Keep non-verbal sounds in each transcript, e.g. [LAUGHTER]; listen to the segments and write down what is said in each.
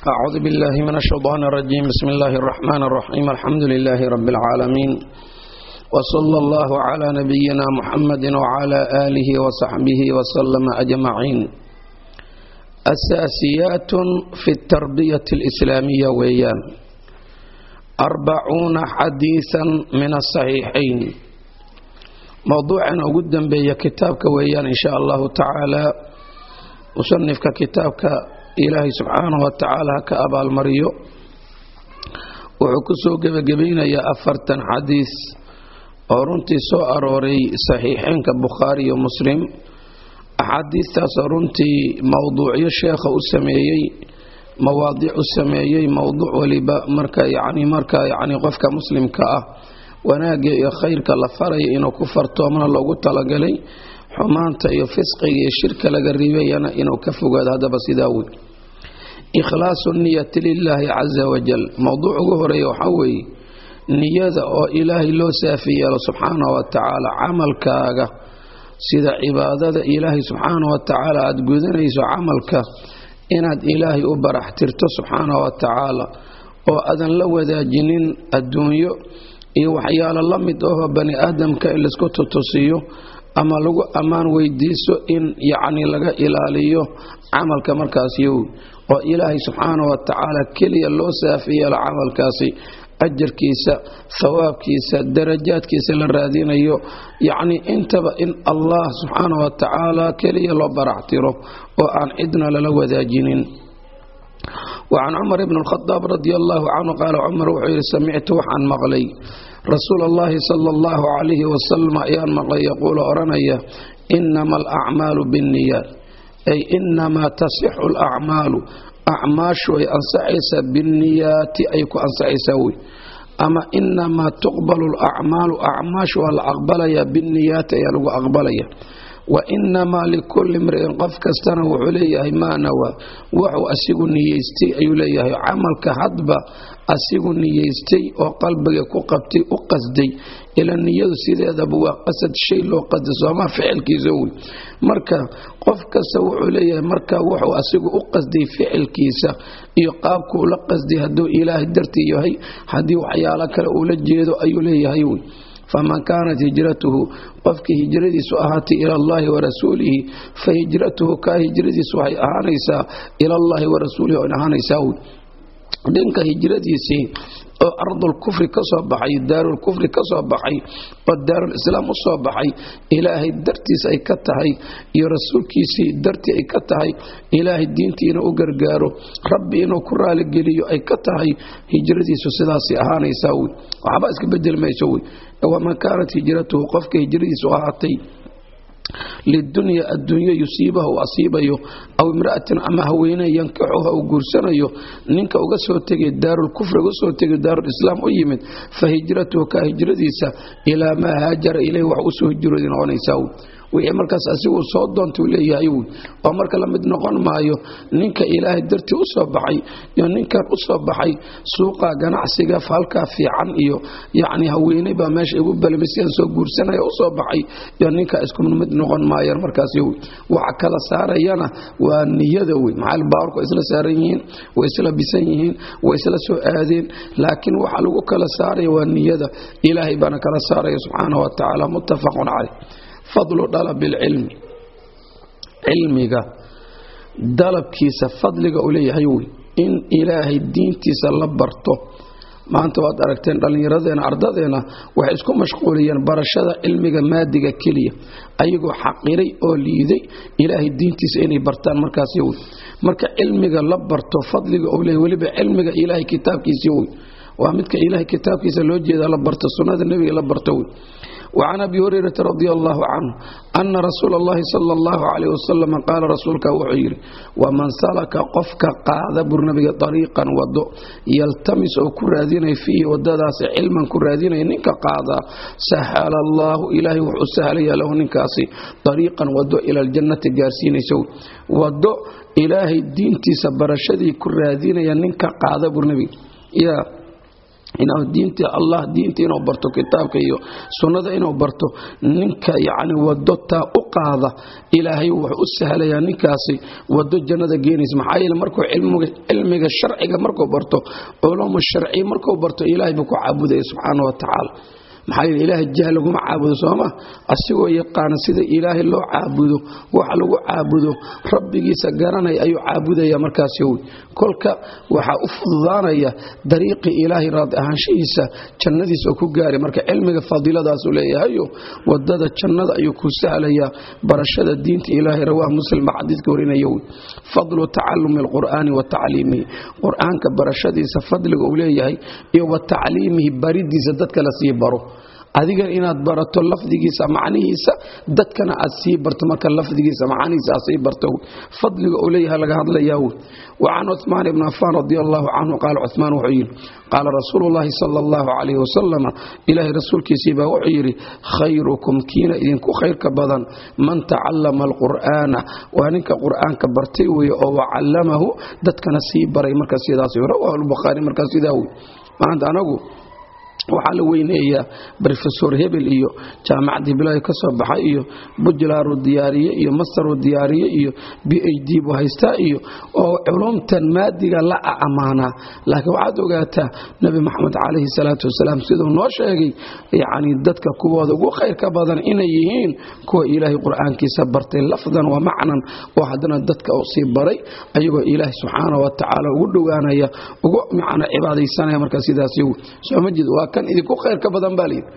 أعوذ بالله من الشيطان الرجيم بسم الله الرحمن الرحيم الحمد لله رب العالمين وصلى الله على نبينا محمد وعلى آله وصحبه وسلم أجمعين أساسيات في التربية الإسلامية ويان أربعون حديثا من الصحيحين موضوعنا قدام بي كتابك ويان إن شاء الله تعالى musanifka kitaabka ilaahay subxaanahu wa tacaala ha ka abaalmariyo. Wuxuu ku soo afartan xadiis oo runtii soo arooray saxiixeynka bukhaari iyo muslim. Axaadiistaasoo runtii mowduucyo sheekha u sameeyey mawaadiic u sameeyey mowduuc waliba marka yacni marka yacni qofka muslimka ah. Wanaagga iyo khayrka la faraya inuu ku fartoomana loogu talagalay xumaanta iyo fisqiga iyo shirka laga ribayana inuu ka fogaado haddaba sidaa wey ikhlaasu niyati lilaahi casa wajal mowduuc ugu horreeya waxaa weeye niyada oo ilaahay loo saafi yeelo subxaanahu wa tacaala camalkaaga. Sida cibaadada ilaahay subxaanahu wa tacaala aada gudanayso camalka inaad ilaahay u barax tirto subxaanahu wa tacaala oo aadan la wadaajinin adduunyo iyo waxyaalo la mid ahoo bani aadamka in la isku tutusiyo ama lagu ammaan weydiiso in yacni laga ilaaliyo camalka markaas yow oo ilaahay subxaanahu wa tacaala keliya loo saafi yeelo camalkaasi ajarkiisa thawaabkiisa darajaadkiisa la raadinayo yacni intaba in allah subxaanahu wa tacaala keliya loo baraxtiro oo aan cidna lala wadaajinin. Wacan cumar ibn alkhadaab radi allahu canhu qaala cumar wuxuu yidhi samictu waxaan maqlay rasuul allahi sala allahu calayhi wasalam ayaan maqlay yaquulu odhanaya inama alacmaalu binniyaat. Ay inamaa tasixu alacmaalu acmaashu ay ansaxaysaa binniyaati ay ku ansaxaysaa wey. Ama inamaa tuqbalu alacmaalu acmaashu waa la aqbalayaa binniyaati ayaa lagu aqbalaya. Wa inamaa likulli mri'in qof kastana wuxuu leeyahay maa nawaa wuxuu asigu niyeystay ayuu leeyahay. Camalka hadba asigu niyeystay oo qalbiga ku qabtay u qasday. Ila niyadu sideedaba waa qasad shay loo qasday sooma ficilkiisa wey marka qof kasta wuxuu leeyahay marka wuxuu asigu u qasday ficilkiisa iyo qaabku ula qasday hadduu ilaahay dartii yahay haddii waxyaalo kale uula jeedo ayuu leeyahay wey faman kaanat hijratuhu qofkii hijradiisu ahaatay ila allahi warasuulihi fa hijratuhu kaa hijradiisu waxay ahaanaysaa ila allahi warasuulihi ahaanaysaa wey dhinka hijradiisii oo ardul kufri ka soo baxay daarul kufri ka soo baxay oo daarul islaam u soo baxay ilaahay dartiis ay ka tahay iyo rasuulkiisii dartii ay ka tahay ilaahay diintii inuu u gargaaro rabbi inuu ku raaligeliyo ay ka tahay hijradiisu sidaasay ahaanaysaa wey. Waxba iska bedel mayso wey. Waman kaanat hijratuhu qofka hijradiisu ahaatay lidunya adduunyo yusiibaha uu asiibayo aw imra'atin ama haweeney yankixuha uu guursanayo ninka uga soo tegay daarulkufri uga soo tegay daarulislaam u yimid fa hijratuhu ka hijradiisa ilaa maa haajara ileyh wax u soo hijrooday noqonaysaa wixii markaas asiguu soo doontuu leeyahay wy oo marka la mid noqon maayo ninka ilaahay dartii u baxay iyo ninkan u baxay suuqa ganacsiga falkaa fiican iyo yacni haweeney baa meesha igu balmisiyan soo guursanaya u baxay iyo ninkaa isku mid noqon maayaan markaas wy waxa kala saarayana waa niyada wey maxaa baawarku isla saaran yihiin? Way isla bisan yihiin? Way isla soo aadeen? Laakiin waxa lagu kala saaraya waa niyada. Ilaahay baana kala saaraya subxaanahu wa tacaala muttafaqun caleyh fadlu dalab ilcilmi cilmiga dalabkiisa fadliga uu leeyahay wey. In ilaahay diintiisa la barto. Maanta waad aragteen dhallinyaradeena ardadeena waxay isku mashquuliyeen barashada cilmiga maadiga keliya. Ayagoo xaqiray oo liiday ilaahay diintiisa inay bartaan markaas wey marka cilmiga la barto fadliga uu leeyahy weliba cilmiga ilaahay kitaabkiisii wey waa midka ilaahay kitaabkiisa loo jeeda la barto sunnada nebiga la barto wey وcan abi hurayrata radi allahu canhu ana rasuula اllahi sala اllahu calayh wasalam qaala rasuulka wuxuu yidhi waman salaka qofka qaada bur nabiga dariiqan wado yaltamis oo ku raadinaya fiihi wadadaasi cilman ku raadinaya ninka qaadaa sahala allahu ilaahay wuxuu sahlaya lahu ninkaasi dariiqan wado ila aljannati gaarsiinaysa wado ilaahay diintiisa barashadii ku raadinaya ninka qaada bur nabiga inuu diinta allah diinta inuu barto kitaabka iyo sunnada inuu barto ninka yacni wado taa u qaada ilaahay wuxuu u sahlayaa ninkaasi wado jannada geenaysa. Maxaa yeele markuu cilmiga sharciga markuu barto culumu sharciya markuu barto ilaahay buu ku caabudaya subxaana wa tacaala maxaa yeele ilaahay jah laguma caabudo sooma? Asigoo yaqaana sida ilaahay loo caabudo wax lagu caabudo rabbigiisa garanaya ayuu caabudaya markaasi wy kolka waxaa u fududaanaya dariiqii ilaahay raadi ahaanshihiisa jannadiisa oo ku gaari. Marka cilmiga fadiiladaasuu leeyahayo waddada jannada ayuu ku sahlayaa barashada diinta ilaahay rawah muslim baa xadiidka warinaya wy fadlu tacalumi alqur'aani wa tacliimihi. Qur'aanka barashadiisa fadliga uu leeyahay iyo wa tacliimihi baridiisa dadka la sii baro adiga inaad barato lafdigiisa macnihiisa dadkana aad sii barto marka lafdigiisa macnihiisa aad sii barto fadliga uu leeyahay laga hadlayaa wey وعن عثمان بن عفان رضي الله عنه قال عثمان وحير قال رسول الله صلى الله عليه وسلم إله رسول كيسيبا وحير خيركم كينا إذن كو خير كبضا من تعلم القرآن وانك قرآن كبرتي وعلمه دتك نسيب بري مركز سيداسي رواه البخاري مركز سيداوي ما عند أنا أقول waxaa la weyneeyaa rofesor hebel iyo jaamacaddii bilaahi ka soo baxay iyo bujlaru diyaariye iyo masteru diyaariye iyo b h d bu haystaa iyo oo culumtan maadiga la ammaanaa laakiin waxaad ogaataa nebi maxamed calayhi salaatu wasalaam siduu noo sheegay yacni dadka kuwooda ugu khayrka badan inay yihiin kuwa ilaahay qur'aankiisa bartay lafdan wa macnan oo haddana dadka u sii baray ayagoo ilaahay subxaana wa tacaala ugu dhowaanaya ugu macna cibaadaysanaya markaa sidaas soo ma jeed waa kan idinku khayrka badan baa layidhi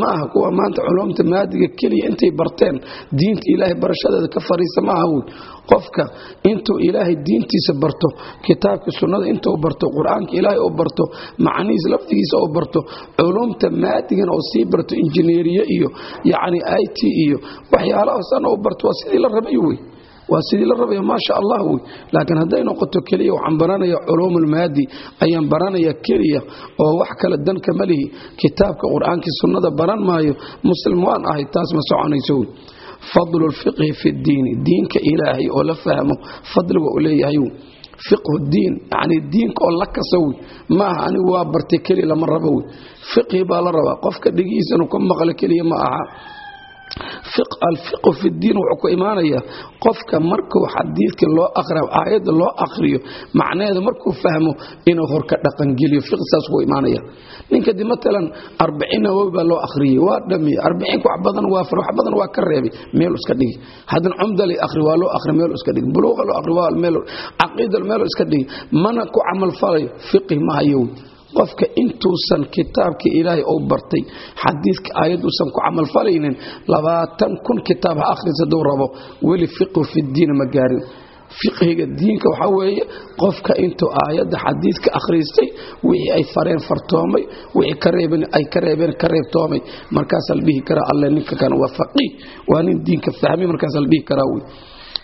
ma kuwa maanta culumta maadiga keliya intay barteen diinta ilaahay barashadeeda ka fariisa ma aha wy qofka intuu ilaahay diintiisa barto kitaabka sunnada intuu barto qur'aanka ilaahay u barto macnihiis lafdigiisa u barto culumta maadigana oo sii barto injineeriye iyo yacni i t iyo waxyaalahaasana u barto waa sidii la rabay wey waa sidii la rabaya maasha allah wey. Laakiin hadday noqoto keliya waxaan baranaya culuumulmaadi ayaan baranaya keliya oo wax kale danka ma lihi. Kitaabka qur'aankii sunnada baran maayo muslim waan ahay taas ma soconayso wey. Fadlu lfiqhi fi ddiini diinka ilaahay oo la fahmo fadliga uu leeyahay fiqhu diin yani diinka oo la kasa wey. Maaha anigu waa bartay keliya lama rabo wey. Fiqhi baa la rabaa qofka dhigihiisa ka maqlo keliya ma aha alfiqhu fi diin wuxuu ku imaanayaa qofka markuu xadiidka loo aqriyo aayadda loo aqriyo macnaheeda markuu fahmo inuu horka dhaqangeliyo fiq saas ku imaanaya. Ninka di matalan arbiciin nawowi baa loo akhriyey waa dhamiye arbiciinka wax badan waa far wax badan waa ka reebay. Meel iska dhigi. Haddana cumda lay akhri waa loo akhri meel iska dhigi. Buluuqa loo akhri waa meel caqiida meel iska dhigi. Mana ku camal falayo? Fiqhi ma hayo qofka intuusan kitaabka ilaahay ou bartay xadiidka aayad uusan ku camalfalaynin labaatan kun kitaab ha akhris hadduu rabo weli fiqhu fidiina ma gaarin. Fiqhiga diinka waxaa weeye qofka intuu aayadda xadiidka akhriistay wixii ay fareen fartoomay wixii ay ka reebeen ka reebtoomay markaasaa la dhihi karaa alle ninka kan waa faqiih waa nin diinka fahmay markaasaa la dhihi karaa wey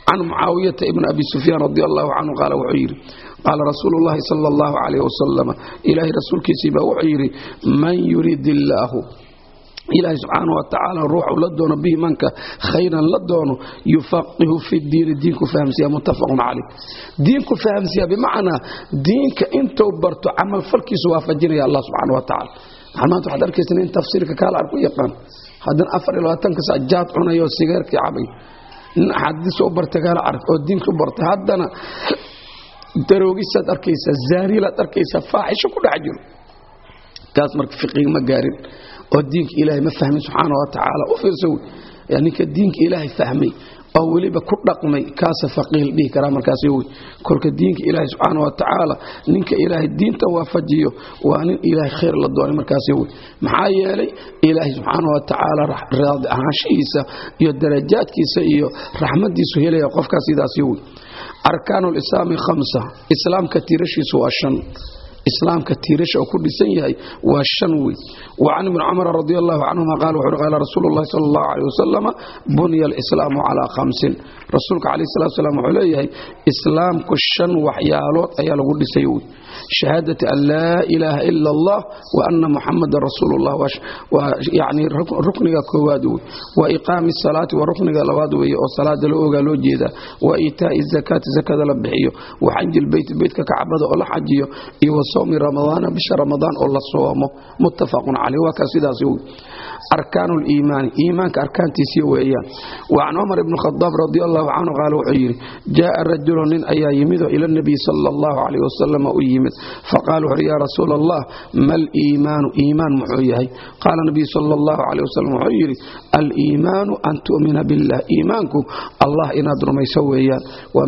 can mucaawiyata ibn abi sufyaan radi allahu canhu qaala wuxuu yidhi qaala rasuulu llahi sala allahu calayh wasalam ilaahay rasuulkiisii wuxuu yidhi man yurid illaahu ilaahay subxaana wa ruuxu la doono bihi manka khayran la doono yufaqihu fi diini diinku fahamsiya muttafaqun caleyh diinku fahamsiya bimacnaa diinka intuu barto camalfalkiisu waafajinaya allah subxaana wa tacala maanta waxaad arkaysa nin tafsiirka kaala arku yaqaan haddana afar iyo labaatanka sac jaad cunayo sigaarkii cabay nin axaadiis u bartay kaala arag oo diinka bartay haddana daroogisaad arkaysaa zaaniilaad arkaysaa faaxisho ku dhex jiro. Kaas marka fiqiga ma gaarin oo diinka ilaahay ma fahmin subxaana wa tacaala. U fiirso ninka diinka ilaahay fahmay oo weliba ku dhaqmay kaasa faqiih dhihi karaa markaas wey kolka diinka ilaahay subxaana wa ninka ilaahay diinta waafajiyo waa nin ilaahay khayr la doonay markaas wey maxaa yeelay ilaahay subxaana wa raadi ahaanshihiisa iyo darajaadkiisa iyo raxmadiisu helaya qofkaas sidaas wey arkaanu lislaami khamsa. Islaamka tiirashiisu waa shan islaamka tiirasha oo ku dhisan yahay waa shan wey wacan ibni cumar radi allahu canhuma qaal wuxuuhi qaala rasuulu llahi sala allahu caleyh wasalama bunya alislaamu calaa khamsin. Rasuulka calayh salatu salaam wuxuu leeyahay islaamku shan waxyaalood ayaa lagu dhisay wey shahaadati an laa ilaaha ila allah wa ana muxamadan rasuulu llah waa yani rukniga koowaad wey wa iqaami salaati waa rukniga labaad weeye oo salaada loo ogaa loo jeedaa. Wa iitaa'i zakaati zakada la bixiyo. Wa xaji lbeyti beytka kacbada oo la xajiyo. Iyo wa sawmi ramadaana bisha ramadaan oo la soomo. Muttafaqun caleyh waa kaa sidaas wey arkaanu liimaani iimaanka arkaantiisii weeyaan. Wa can cumar ibni khadaab radi allahu canhu qaala wuxuu yidhi jaaa rajulu nin ayaa yimidoo ila nabiy sala allahu caleyh wasalam u yimid. Faqaala wuxuuhi yaa rasuula allah mal iimaanu? Iimaan muxuu yahay. Qaala nabiyu sala allahu caleyh wasalam wuxuu yidhi aliimaanu an tu'mina billah. Iimaanku allah inaad rumayso weeyaan wa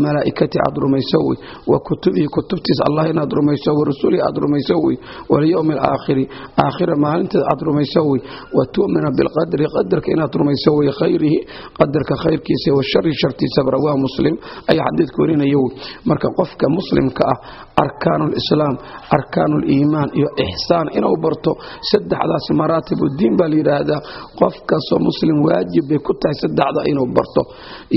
aad rumayso wey wa kutubihi kutubtiis allah inaad rumayso wa rusulihi aad rumayso wey walyowmi alaakhiri aakhira maalinteed aad rumayso wey wa tu'mina bilqadri qadarka inaad rumayso wey khayrihi qadarka khayrkiisa wa shartiisaba rawah muslim ayaa xadiidka warinaya wey marka qofka muslimka ah arkaanu lislaam arkaanu liimaan iyo ixsaan inuu barto saddexdaas maraatib uddiin baa la yidhaahdaa qof kastoo muslim waajib bay ku tahay saddexda inuu barto.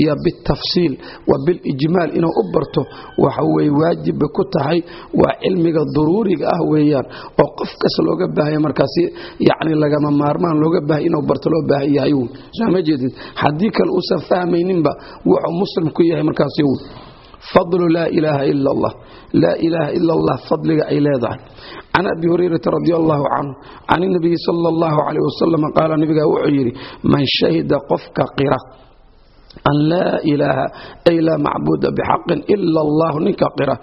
Iyo bitafsiil wa bilijmaal inuu u barto waxa weye waajib bay ku tahay waa cilmiga duruuriga ah weeyaan. Oo qof kas looga baahaya markaasi yacni lagama maarmaan looga baahaya inuu barto loo baahan yahay. Wey soo ma jeedid haddii kale uusan fahmayninba wuxuu muslim ku yahay markaasi fadlu laa ilaaha ila allah. Laa ilaaha ila allah fadliga ay leedahay. Can abi hurayrata radi allahu canhu can inabiyi sala allahu calayh wasalam qaala nabigaa wuxuu yidhi man shahida qofka qira an laa ilaaha ay laa macbuuda bixaqin ila allahu ninka qira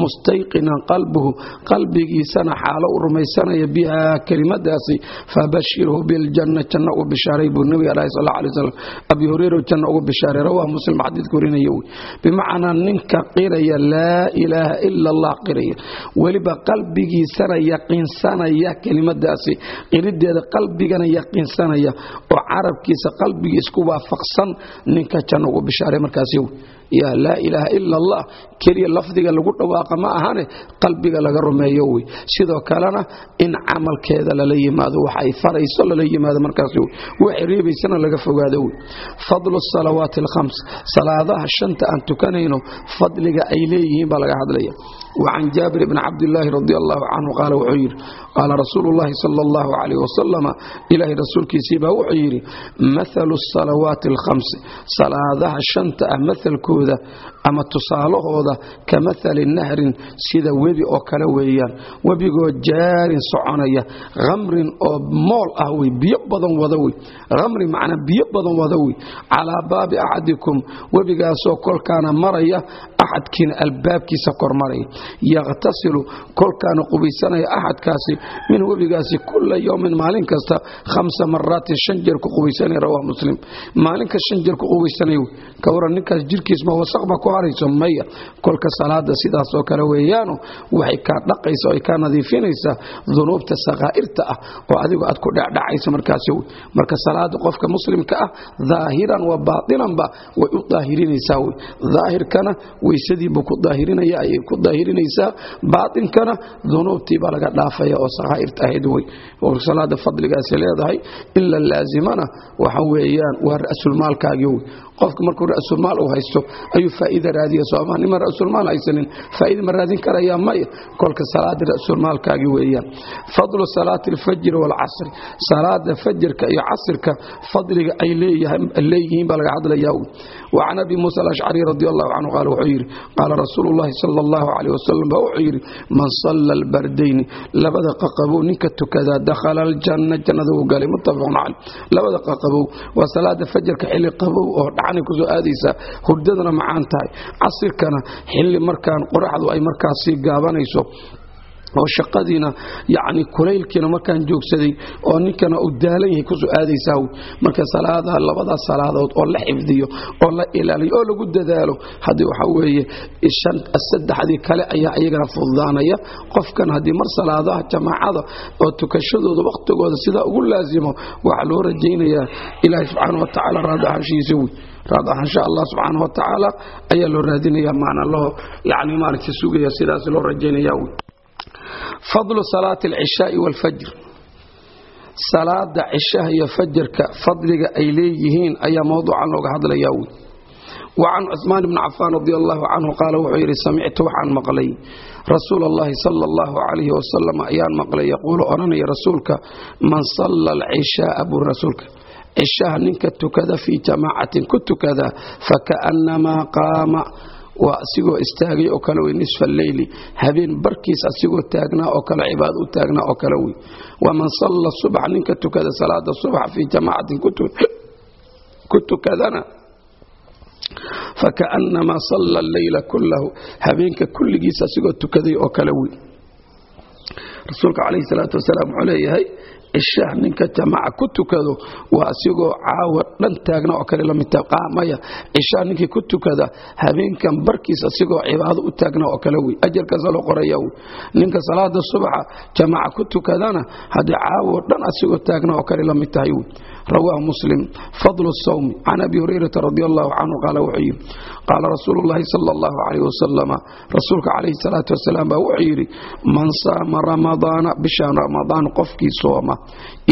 mustayqinan qalbuhu qalbigiisana xaalo u rumaysanaya bihaa kelimadaasi fabashirhu biljanna janna ugu bishaaray buu nabiga dhahay sal alay slam abi hureyra janna ugu bishaaray rawah muslim xadiidka warinaya wey bimacnaa ninka qiraya laa ilaaha ila allah qiraya weliba qalbigiisana yaqiinsanaya kelimadaasi qirideeda qalbigana yaqiinsanaya oo carabkiisa qalbigii isku waafaqsan ninka janna ugu bishaaray markaasi ya laa ilaaha ila allah keliya lafdiga lagu dhawaaqa ma ahane qalbiga laga rumeeyo wey sidoo kalena in camalkeeda lala yimaado wax ay farayso lala yimaado markaas waxay reebaysana laga fogaado wey fadlu salawaati alkhams salaadaha shanta aan tukanayno fadliga ay leeyihiin baa laga hadlaya. Wacan jaabir bni cabdilaahi radi allahu canhu qaala wuxuu yidhi qaala rasuulu llahi sala allahu calayh wasalama ilaahay rasuulkiisii baa wuxuu yidhi mathalu salawaati alkhamsi salaadaha shanta ah mathalkooda ama tusaalahooda ka mathali nahrin sida webi oo kale weeyaan. Webigoo jaarin soconaya khamrin oo mool ah wey biyo badan wada wey. Khamri macnaa biyo badan wada wey. Calaa baabi axadikum webigaasoo kolkaana maraya axadkiina albaabkiisa kor maraya. Yakhtasilu kolkaana qubaysanaya axadkaasi min webigaasi kula yowmin maalin kasta khamsa maraatin shan jeer ku qubaysanaya rawah muslim. Maalinka shan jeer ku qubaysanaya ka waran ninkaas jirkiisma wasaqba ku harayso maya kolka salaada sidaasoo kale weeyaano waxay kaa dhaqaysa oo ay kaa nadiifinaysaa dunuubta sakaa'irta ah oo adigu aad ku dhecdhacayso markaasi. Wey marka salaada qofka muslimka ah daahiran wa baatinanba way u daahirinaysaa wey. Daahirkana weysadiibuu ku daahirinaya ayay ku daahirinaysaa. Baatinkana dunuubtiibaa laga dhaafaya oo sakaa'irta ahayd wey. Salaada fadligaasi leedahay in la laazimana waxa weeyaan waa ra'sulmaalkaagii wey qofka markuu ra'sulmaal uu haysto ayuu faa'iida raadiya sooma niman ra'sulmaal haysanin faa'iida ma raadin karaya maya kolka salaada ra'sulmaalkaagii weeyaan. Fadlu salaati alfajri waalcasri salaada fajrka iyo casrka fadliga ay leeyihiin baa laga hadlayaa وعن أبي موسى الأشعري رضي الله عنه قال وحير قال رسول الله صلى الله عليه وسلم وحير من صلى البردين لبدا ققبو نكت كذا دخل الجنة جنة وقال متفق عليه لبدا ققبو وصلاة فجر كحل قبو ودعني كزو آديسا هرددنا معان تاي عصر كان حل مركان قرحض أي مركان سيقابان يسو oo shaqadiina yacni kulaylkiina markaan joogsaday oo ninkana uu daalan yahay ku soo aadaysaa marka salaadaha labadaas salaadood oo la xifdiyo oo la ilaaliyo oo lagu dadaalo haddii waxaa weeye saddexdii kale ayaa iyagana fududaanaya. Qofkan haddii mar salaadaha jamaacada oo tukashadooda wakhtigooda sidaa ugu laasimo waxaa loo rajaynayaa ilaahay subxaana wa tacaala raadi ahaanshihiisa wey raad ahaansha allah subxaana wa tacaala ayaa loo raadinaya macna loo yacni maaragtay sugaya sidaas loo rajaynaya wey fadlu salaati alcishaai waalfajr. Salaada cishaha iyo fajarka fadliga ay leeyihiin ayaa mowduucan looga hadlayaa wey wa can cusmaan bni cafaan radi allahu canhu qaala wuxuu yidhi samictu waxaan maqlay rasuula allahi sala allahu calayhi wasalam ayaan maqlay. Yaquulu odhanaya rasuulka man salla alcishaaa buri rasuulka. Cishaha ninka tukada fii jamaacatin ku tukada fakaannamaa qaama waa asigoo istaagay oo kale wey nisfa alleyli habeen barkiis asigoo taagnaa oo kale cibaado u taagnaa oo kale wey. Waman salla subax ninka tukada salaada subax fii jamaacatin ku tukadana fakaannamaa salla alleyla kullahu. Habeenka kulligiis asigoo tukaday oo kale wey. Rasuulka calayhi salaatu wasalaam wuxuu leeyahay cishaah ninka jamaaca ku tukado waa asigoo caawa dhan taagna oo kale lamidta qaamaya cishaah ninkii ku tukada habeenkan barkiis asigoo cibaado u taagna oo kale wey. Ajarkaasa loo qoraya wey. Ninka salaada subaxa jamaaca ku tukadana haddii caawo dhan asigoo taagna oo kale la mid tahay wey. Rawaahu muslim fadlu sawmi can abi hurayrata radi allahu canhu qaala wuxuu yidhi qaala rasuulu llaahi sala allahu calayh wasalama rasuulka calayhi salaatu wasalaam baa wuxuu yidhi man saama ramadaana bishaan ramadaan qofkii sooma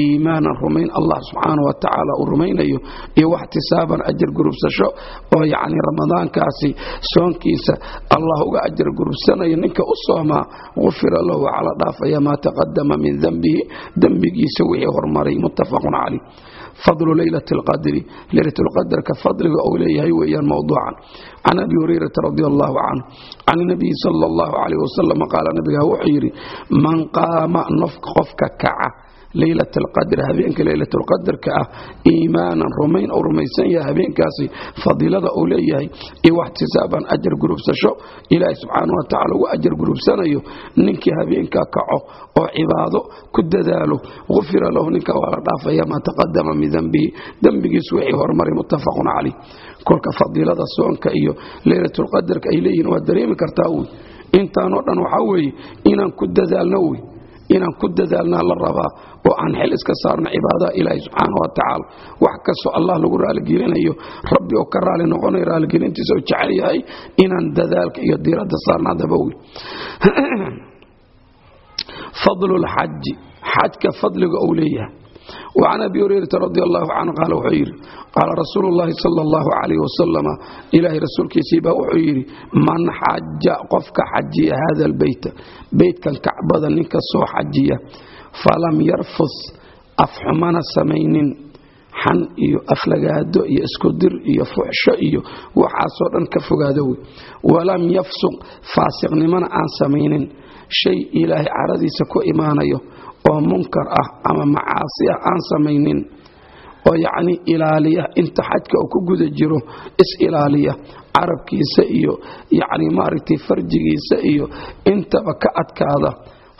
iimaanan rumayn allah subxaanah wa uu rumaynayo iyo waxtisaaban ajar gurubsasho oo yacni ramadaankaasi soonkiisa allah uga ajar gurubsanayo ninka u soomaa gufira lahu waxaa la dhaafaya maa taqadama min dembihi dembigiisa wixii hormaray muttafaqun calayh fadlu leylat اlqadri leylat lqadarka fadliga uu leeyahay weeyaan mowduucan can abi hurayrata radi allahu canhu can nabiyi sala اllahu calayh wasalam qaala nabigaa wuxuu yidhi man qaama qofka kaca leylat alqadr habeenka leylat lqadarka ah iimaanan rumayn uu rumaysan yahay habeenkaasi fadiilada uu leeyahay iyo waxtisaaban ajar gurubsasho ilaahay subxaana wa tacala ajar gurubsanayo ninkii habeenkaa kaco oo cibaado ku dadaalo gufira lahu ninka waa la dhaafaya maa taqadama min dembihi dembigiisu wixii hormaray muttafaqun calayh. Kolka fadiilada soonka iyo leylatulqadarka ay leeyihiin waad dareemi kartaa wey intaanoo dhan waxaa weeye inaan ku dadaalno wey inaan ku dadaalnaa la rabaa oo aan xel iska saarno cibaadaha ilaahi subxaana wa tacaala. Wax kastoo allah lagu raaligelinayo rabbi oo ka raali noqonayo raaligelintiisa oo jecel yahay inaan dadaalka iyo diiradda saarnaadaba wey [CLEARS THROAT] fadlu lxaji xajka fadliga uu leeyahay وcan abi hurayrata radi allahu canhu qaala wuxuu yidhi qaala rasuulu llahi sala allahu calayh wasalama ilaahay rasuulkiisii baa wuxuu yidhi man xaja qofka xajiya hada albeyta beytkan kacbada ninka soo xajiya falam yarfus afxumana samaynin xan iyo aflagaado iyo iskudir iyo fuxsho iyo waxaasoo dhan ka fogaada wey walam yafsuq faasiqnimana aan samaynin shay ilaahay caradiisa ku imaanayo oo munkar ah ama macaasi ah aan samaynin oo yacni ilaaliya inta xajka uu ku guda jiro is-ilaaliya carabkiisa iyo yacni maaragtay farjigiisa iyo intaba ka adkaada.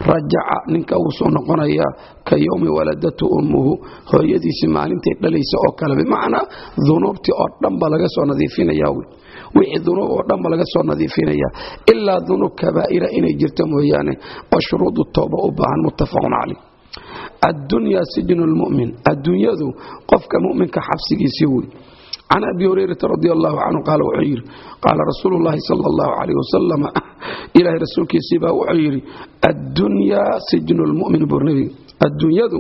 Rajaca ninka wuu soo noqonayaa ka yowmi waladatu ummuhu hooyadiisii maalintay dhalaysa oo kale bimacnaa dunuubtii oo dhanba laga soo nadiifinaya wy wixii dunuub oo dhanba laga soo nadiifinaya. Ilaa dunuub kabaa'ira inay jirto mooyaane oo shuruudu tooba u baahan muttafaqun calayh. Addunyaa sijnu lmu'min adduunyadu qofka mu'minka xabsigiisii wey. Can abi hurayrata radi allahu canhu qaala wuxuu yidhi qaala rasuulu llaahi sala allahu calayh wasalam [LAUGHS] ilaahay rasuulkiisii baa wuxuu yidhi addunyaa sijnu lmu'min buu nebiga adduunyadu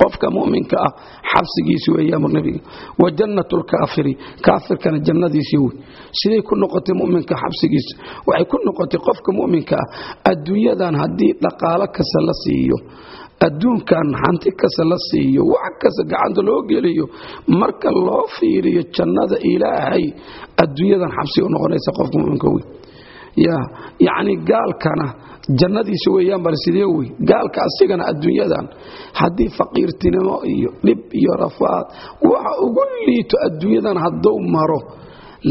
qofka mu'minka ah xabsigiisi weeyaamur nebiga wa jannatu lkaafiri kaafirkana jannadiisii wey siday ku noqotay mu'minka xabsigiisa. Waxay ku noqotay qofka mu'minka ah adduunyadan haddii dhaqaalo kasta la siiyo adduunkan hanti kasta la siiyo wax kasta gacanta loo geliyo marka loo fiiriyo jannada ilaahay adduunyadan xabsi u noqonaysa qofka muminka wey yacni gaalkana jannadiisa weeyaan bal sidee wey gaalka asigana adduunyadan haddii faqiirtinimo iyo dhib iyo rafaad waxa ugu liito adduunyadan hadduu maro.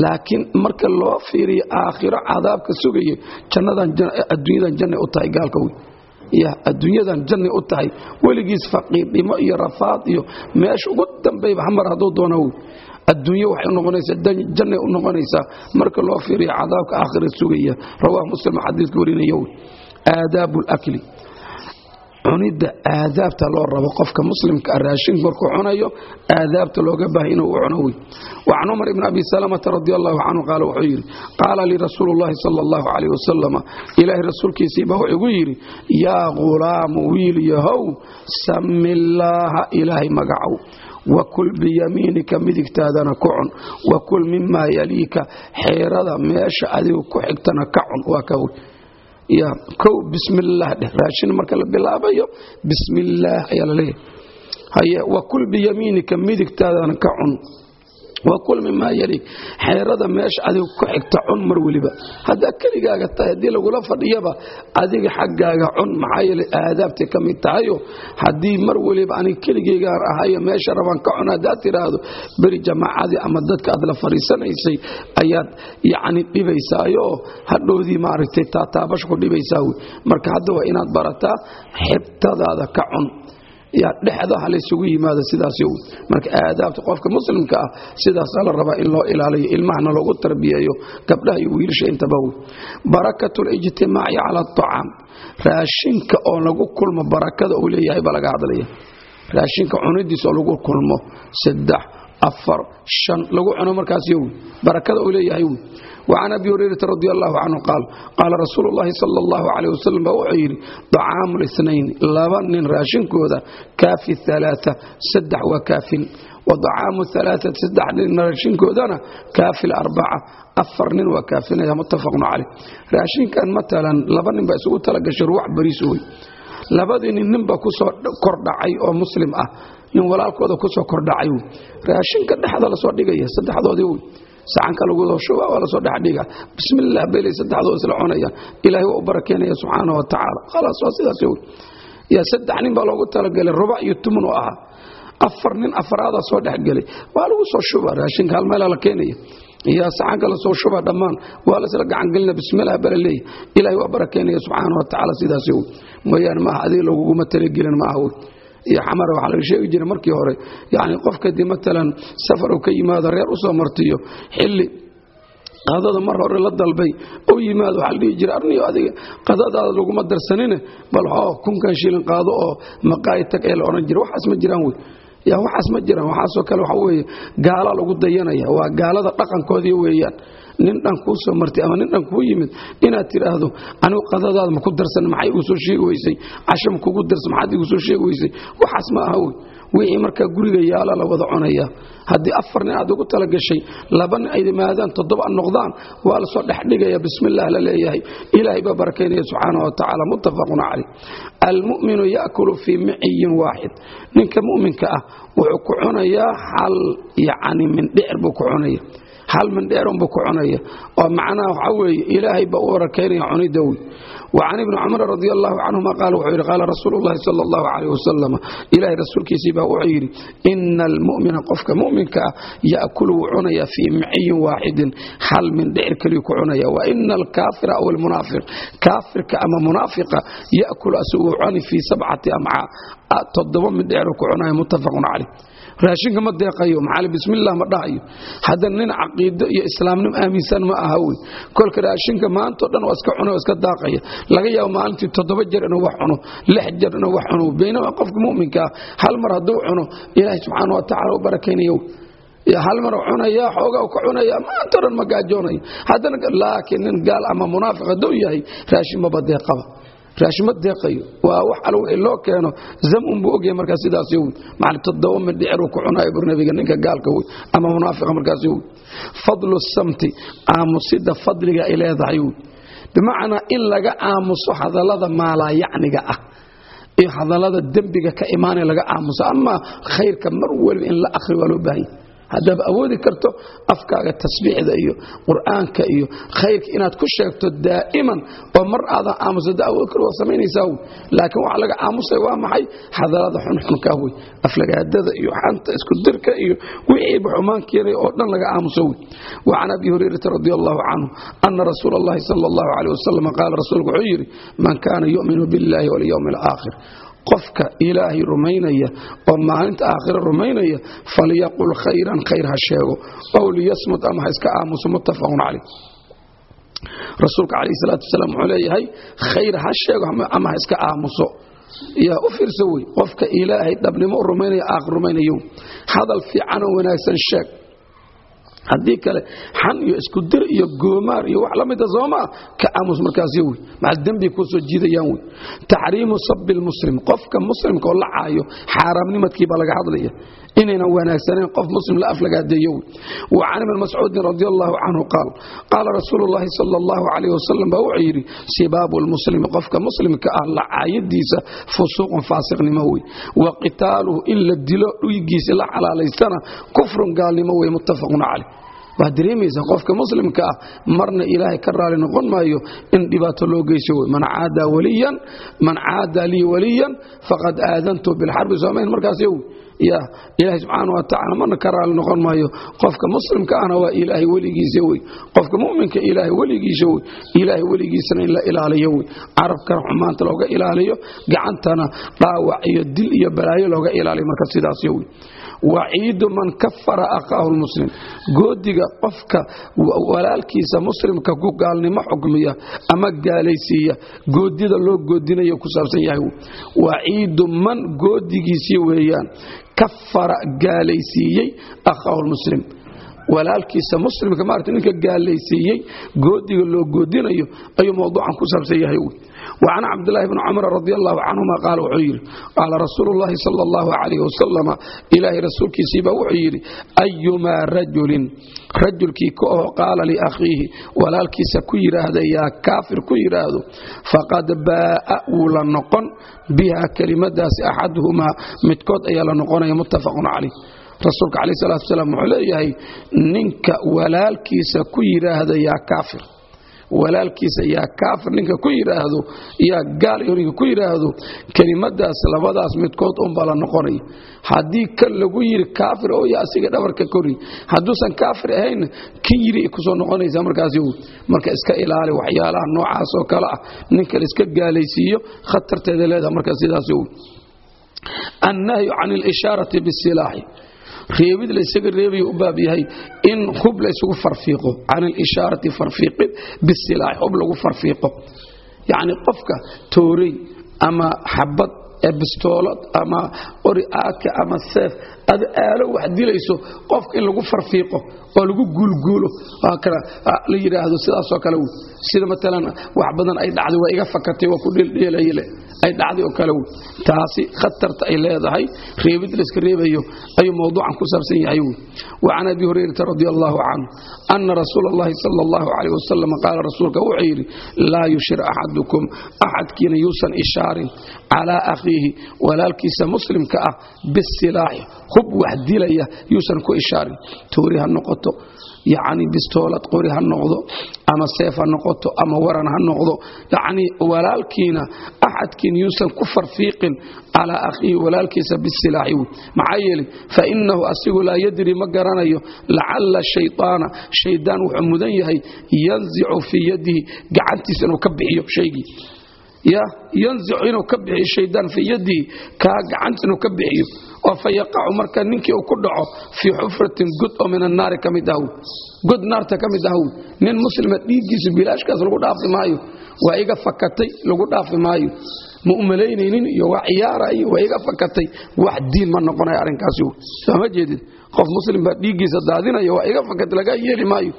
Laakiin marka loo fiiriyo aakhiro cadaabka sugaya adduunyadan jannay u tahay gaalka wey ya adduunyadan jannay u tahay. Weligiis faqiirdhimo iyo rafaad iyo meesha ugu dambayba hamar hadduu doono wey adduunye waxay unoqonaysaa jannay u noqonaysaa marka loo fiiriyo cadaabka aakhira sugaya rawah muslim xadiidka warinaya wey aadaabu lakli cunidda aadaabta loo rabo qofka muslimka raashin markuu cunayo aadaabta looga baahay inuu u cuno wey wacan cumar ibn abi salamata radi allahu canhu qaala wuxuu yidhi qaala lii rasuulu llahi sala allahu calayh wasalama ilaahay rasuulkiisiiba wuxuu igu yidhi yaa ghulaamu wiil yahow sami illaaha ilaahay magacow wakul biyamiinika midigtaadana ku cun. Wakul mimaa yaliika xeerada meesha adigu ku xigtana ka cun. Waa ka wey ya kow bismillaah dheh. Raashin marka la bilaabayo bismillaah ayaa la leeyahay. Haye wakul biyamiinika midigtaadana ka cun wakul mimaa yaliig xeerada meesha adiga ku xigta cun mar weliba. Haddaa keligaaga tahay haddii lagula fadhiyaba adiga xaggaaga cun maxaa yeele aadaabtay ka mid tahayo. Haddii mar weliba aniga keligaygaan ahayo meesha rabaan ka cun haddaad tidhaahdo beri jamaacadii ama dadka aad la fadhiisanaysay ayaad yacni dhibaysaayo. Hadhowdii maaragtay taataabasha ku dhibaysaa wey marka hadda waa inaad barataa xibtadaada ka cun yaa dhexda ha laysugu yimaado sidaas yow marka aadaabta qofka muslimka ah sidaasaa la rabaa in loo ilaaliyo ilmahana loogu tarbiyeeyo gabdhaha iyo wiilasha intaba wey barakatu lijtimaaci cala acaam raashinka oo lagu kulmo barakada uu leeyahay baa laga hadlaya raashinka cunidiis oo lagu kulmo saddex afar shan lagu cuno markaas yow barakada uu leeyahay wey وعن أبي هريرة رضي الله عنه قال قال رسول الله صلى الله عليه وسلم وحيري طعام الاثنين لبن راشن كودا كافي الثلاثة سدح وكاف وطعام الثلاثة سدح راشن كودنا كافي الأربعة أفرن وكافين يا متفق عليه راشن كان مثلا لبن بسوء تلقى شروع بريسوي labadii nin baa kusoo kordhacay oo muslim ah nin walaalkooda kusoo kordhacay raashinka dhexda lasoo dhigaya saddexdoodii wey sacanka lagu shuba waa la soo dhexdhiga bismillaah baylay saddexdood isla cunayaan ilaahay waa u barakeynaya subxaana wa tacaala. Khalaas waa sidaas wey yaa saddex nin baa loogu talagalay rubac iyo tumun ahaa afar nin afraadaa soo dhexgelay waa lagu soo shuba raashinka hal meelaa la keenaya. Iyo sacanka la soo shuba dhammaan. Waa lasla gacangelina bismillaah bala leeya ilaahay waa barakeynaya subxaana wa tacaala sidaas wey mooyaane maaha adiga laguguma talagelin maaha wey iyo xamar waxaa laga sheegi jiray markii hore. Yani qofka dii matalan safar uu ka yimaado reer u soo martiyo xilli qadada mar hore la dalbay u yimaado waxaa la dhihi jiray arniyo adiga qadadaada laguma darsanine bal hoo kunkan shilin qaado oo maqaayi tag ee la odhan jira waxaas ma jiraan wey. Yaa waxaas ma jiraan. Waxaasoo kale waxa weeye gaala lagu dayanaya. Waa gaalada dhaqankoodii weeyaan nin dhan kuu soo martay ama nin dhan kuu yimid inaad tidhaahdo anigu qadadaada ma ku darsan maxay igu soo sheegi weysay casho ma kugu darsan maxaad igu soo sheegi weysay waxaas ma aha wey. Wixii markaa guriga yaalla la wada cunaya. Haddii afar nin aad ugu talagashay laba nin ay yimaadaan toddoba noqdaan waa la soo dhexdhigaya bismillaah la leeyahay. Ilaahay baa barakaynaya subxaana wa tacaala muttafaqun caleyh almu'minu ya'kulu fii miciyin waaxid. Ninka mu'minka ah wuxuu ku cunayaa hal yacni mindhicir buu ku cunaya hal mindheeranbu ku cunaya. Oo macnaha waxa weeye ilaahay baa u warakaynaya cunida wey wa can ibni cumar radi allahu canhuma qaal wuxuu yidhi qaala rasuulu llahi sala allahu calayh wasalam ilaahay rasuulkiisii baa wuxuu yidhi ina almu'mina qofka mu'minka ah ya'kulu wuu cunayaa fii maciyin waaxidin hal mindheer keliyu ku cunaya. Wa ina alkaafira aw almunaafiq kaafirka ama munaafiqa ya'kulu asaguu cuni fii sabcati amcaa. Toddoba mindheeru ku cunaya muttafaqun caleyh raashinka ma deeqayo maxaali bismillaah ma dhahayo hadda nin caqiido iyo islaamnimo aaminsan ma aha wey kolka raashinka maantao dhan waa iska cuno oo iska daaqaya. Laga yaabo maalintii toddoba jeer inuu wax cuno lix jeer inuu wax cuno. Baynama qofka mu'minka ah. Hal mar hadduu cuno ilaahay subxaana wa tacala u barakaynayo hal mar cunaya xoogaa ka cunaya maantao dhan ma gaajoonayo. Haddana laakiin nin gaal ama munaafiq hadduu yahay raashin maba deeqaba raashima deeqayo. Waa wax al wixii loo keeno. Zamun buu ogyahay markaas sidaas yow macali toddoba mindhicir uu ku cunayo bur nabiga ninka gaalka wey ama munaafiqa markaas yow fadlu samti aamusida fadliga ay leedahay wey bimacnaa in laga aamuso hadallada maalaayacniga ah. Iyo hadallada dembiga ka imaanaya laga aamuso. Ama khayrka mar waliba in la akhri waa loo baahanya haddaad awoodi karto afkaaga tasbiixda iyo qur'aanka iyo khayrka inaad ku sheegto daa'iman oo mar aadan aamusada awood kar waa samaynaysaa wey laakiin waxa laga aamusay waa maxay? Xadarada xunxunkaa wey aflagaadada iyo xanta isku dirka iyo wixii xumaan keenay oo dhan laga aamuso wey wa can abi hurayrata radi allahu canhu ana rasuul allahi sala allahu caleh wasalam qaala rasuulku wuxuu yidhi man kaana yuminu biاllahi walyowmi alaakhir qofka ilaahay rumaynaya oo maalinta aakhira rumaynaya falyaqul khayran khayr ha sheego. Ow liyasmut ama ha iska aamuso muttafaqun caleyh rasuulka calayhi salaatu wasalaam wuxuu leeyahay khayr ha sheego ama ha iska aamuso. Yaa u fiirsa wey qofka ilaahay dhabnimo rumaynaya aakhir rumaynayo hadal fiicanoo wanaagsan sheeg haddii kale xan iyo iskudir iyo goomaar iyo wax la mida soomaa ka aamus markaasyo wey. Maxaa dembi kuu soo jiidayaan wey? Taxriimu sabi lmuslim qofka muslimka oo la caayo xaaraamnimadkii baa laga hadlaya inaynan wanaagsanayn qof muslim la aflagaadeeyo wey. Wa can ibn mascuudin radi allahu canhu qaal qaala rasuulu llahi sala allahu calayh wasalam baa wuxuu yidhi sibaabu lmuslimi qofka muslimka ah lacaayadiisa fusuuqun faasiqnimo wey. Wa qitaaluhu in la dilo dhigiisa la xalaalaystana kufrun gaalnimo wey muttafaqun caleyh waad dareemaysaa qofka muslimka ah marna ilaahay ka raali noqon maayo in dhibaato loo geyso man caadaa waliyan man caadaa lii waliyan faqad aadantu bilxarbi. Soomayn markaas yow? Ya ilaahay subxaana wa tacala marna ka raali noqon maayo. Qofka muslimka ahna waa ilaahay weligiisa wey qofka muminka ilaahay weligiisa wey ilaahay weligiisana in la ilaaliyo wey carabkana xumaanta looga ilaaliyo gacantana dhaawac iyo dil iyo balaayo looga ilaaliyo marka sidaas wey waciidu man kafara akhaahu lmuslim. Goodiga qofka walaalkiisa muslimka ku gaalnimo xukmiya ama gaalaysiiya goodida loo goodinayo ku saabsan yahay waciidu man goodigiisii weeyaan kafara gaalaysiiyey akhaahu lmuslim. Walaalkiisa muslimka maarata ninka gaalaysiiyey goodiga loo goodinayo ayuu mawduucan ku saabsan yahay وعن عبد الله بن عمر رضي الله عنهما قال وحير قال رسول الله صلى الله عليه وسلم إلهي رسولك سيبا وحير أيما رجل رجل كي قال لأخيه ولالك سكير هذا يا كافر كير هذا فقد باء ولنقن بها كلمة داس أحدهما متكوت أي لنقن متفق عليه rasuulka caleyh salaatu wasalaam wuxuu leeyahay ninka walaalkiisa ku yidhaahda yaa kaafir walaalkiisa yaa kaafir ninka ku yidhaahdo yaa gaal ninka ku yidhaahdo kelimadaas labadaas midkood unbaa la noqonaya. Haddii kan lagu yidhi kaafir oo ya asiga dhabarka kori hadduusan kaafir ahaynna kan yidhi ku soo noqonaysa markaas marka iska ilaali waxyaalaha noocaas oo kale ah ninka la iska gaalaysiiyo khatarteeda leedaha marka sidaas annahyu can ilishaarati bisilaaxi reebid laysaga reebayo u baab yahay in hub laysugu farfiiqo can ilishaarati farfiiqid bisilaax hub lagu farfiiqo. Yacni qofka toorey ama xabad bistoolad ama qori aaka ama seef ad aalo wax dilayso qof in lagu farfiiqo oo lagu guulguulo ah, la yidhaahdo sidaasoo kale wey sida maalan wax badan ay dhacday waa iga fakatay waa ku dheeldheelayl ay dhacday oo kale wey taasi khatarta ay leedahay reebid layska reebayo ayuu mowduucan ku saabsan yahay wey wa abi hurayrata radi allaahu canhu anna rasuula allahi sala allahu caleyh wasalam qaala rasuulka wuxuu yidhi laa yushir axadukum axadkiina yuusan ishaarin calaa akhiihi walaalkiisa muslimka ah bisilaaxi hub wax dilaya yuusan ku ishaarin. Toori ha noqoto yacni bistoolad qori ha noqdo ama seef ha noqoto ama waran ha noqdo. Yacnii walaalkiina axadkiin yuusan ku farfiiqin calaa akhiihi walaalkiisa bisilaaxi wey maxaa yeelay fa innahu asigu laa yadri ma garanayo lacalla shaytaana shaydaan wuxuu mudan yahay yanzicu fii yadihi gacantiis inuu ka bixiyo shaygii. Ya yanzicu inuu ka bixiyo shaydaan fii yadihi kaa gacanta inuu ka bixiyo oo fa yaqacu marka ninkii uu ku dhaco fii xufratin god oo min annaari ka mid ahw god naarta ka mid ahw nin muslima dhiiggiisa bilaashkaas lagu dhaafi maayo waa iga fakatay lagu dhaafi maayo. Ma u malaynaynin iyo waa ciyaara iyo waa iga fakatay. Wax diin ma noqonaya arrinkaasi. Sooma jeedid? Qof muslim baa dhiiggiisa daadinaya waa iga fakatay laga yeeli maayo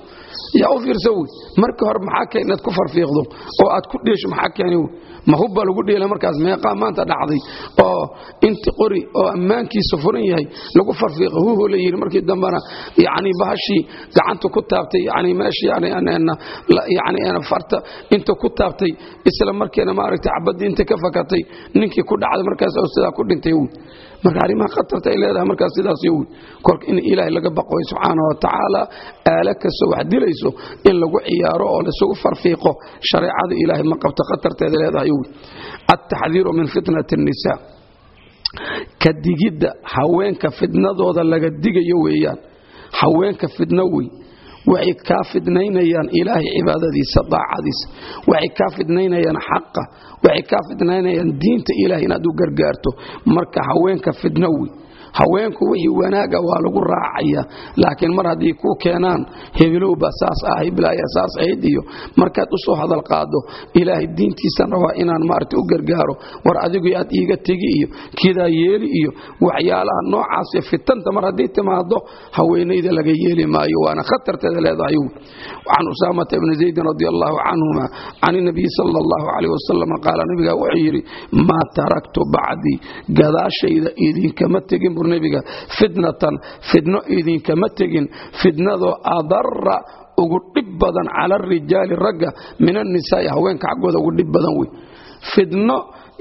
yaa u fiirsa wey? Marka hore maxaa keen inaad ku farfiiqdo? Oo aad ku dheesho maxaa keeni wey? Ma lagu dheela markaas meeqaa maanta dhacday. Oo inti qori oo ammaankiisa furan yahay lagu farfiiqa huho la yidhi markii dambena yani bahashii gacanta ku taabtay yani meeshii yani farta inta ku taabtay isla markiina maaragtay cabaddii inta ka fakatay ninkii ku dhacday markaas oo sidaa ku dhintay wey marka arrimaha khatarta ay leedahay markaas sidaas yow korka in ilaahay laga baqoy subxaana wa tacaala aala kastoo wax dilayso in lagu ciyaaro oo laisugu farfiiqo shareecada ilaahay ma qabto khatarteeda leedahay yow altaxdiiru min fitnati الnisaa ka digidda haweenka fidnadooda laga digayo weeyaan. Haweenka fidno wey waxay kaa fidnaynayaan ilaahay cibaadadiisa daacadiisa. Waxay kaa fidnaynayaan xaqa. Waxay kaa fidnaynayaan diinta ilahay inaad u gargaarto. Marka haweenka fidno wey haweenku wixii wanaaga waa lagu raacaya. Laakiin mar haddii kuu keenaan hebelowba saas ah hiblaya saas ahayd iyo markaad u soo hadal qaado ilaahay diintiisan rabaa inaan maarata u gargaaro war adigu aad iiga tegi iyo kidaa yeeli iyo waxyaalaha noocaas iyo fitanta mar haddii timaado haweenayda laga yeeli maayo waana khatarteeda leedahay can usaamata ibni zaydin radi allahu canhuma can inabiyi sala allahu calayh wasalam qaala nabiga wuxuu yidhi maa taraktu bacdii gadaashayda idinkama tegin bur nebiga fitnatan fidno idinkama tegin fidnadoo adara ugu dhib badan cala arijaali ragga min annisaa'i haweenka xaggooda ugu dhib badan wey. Fidno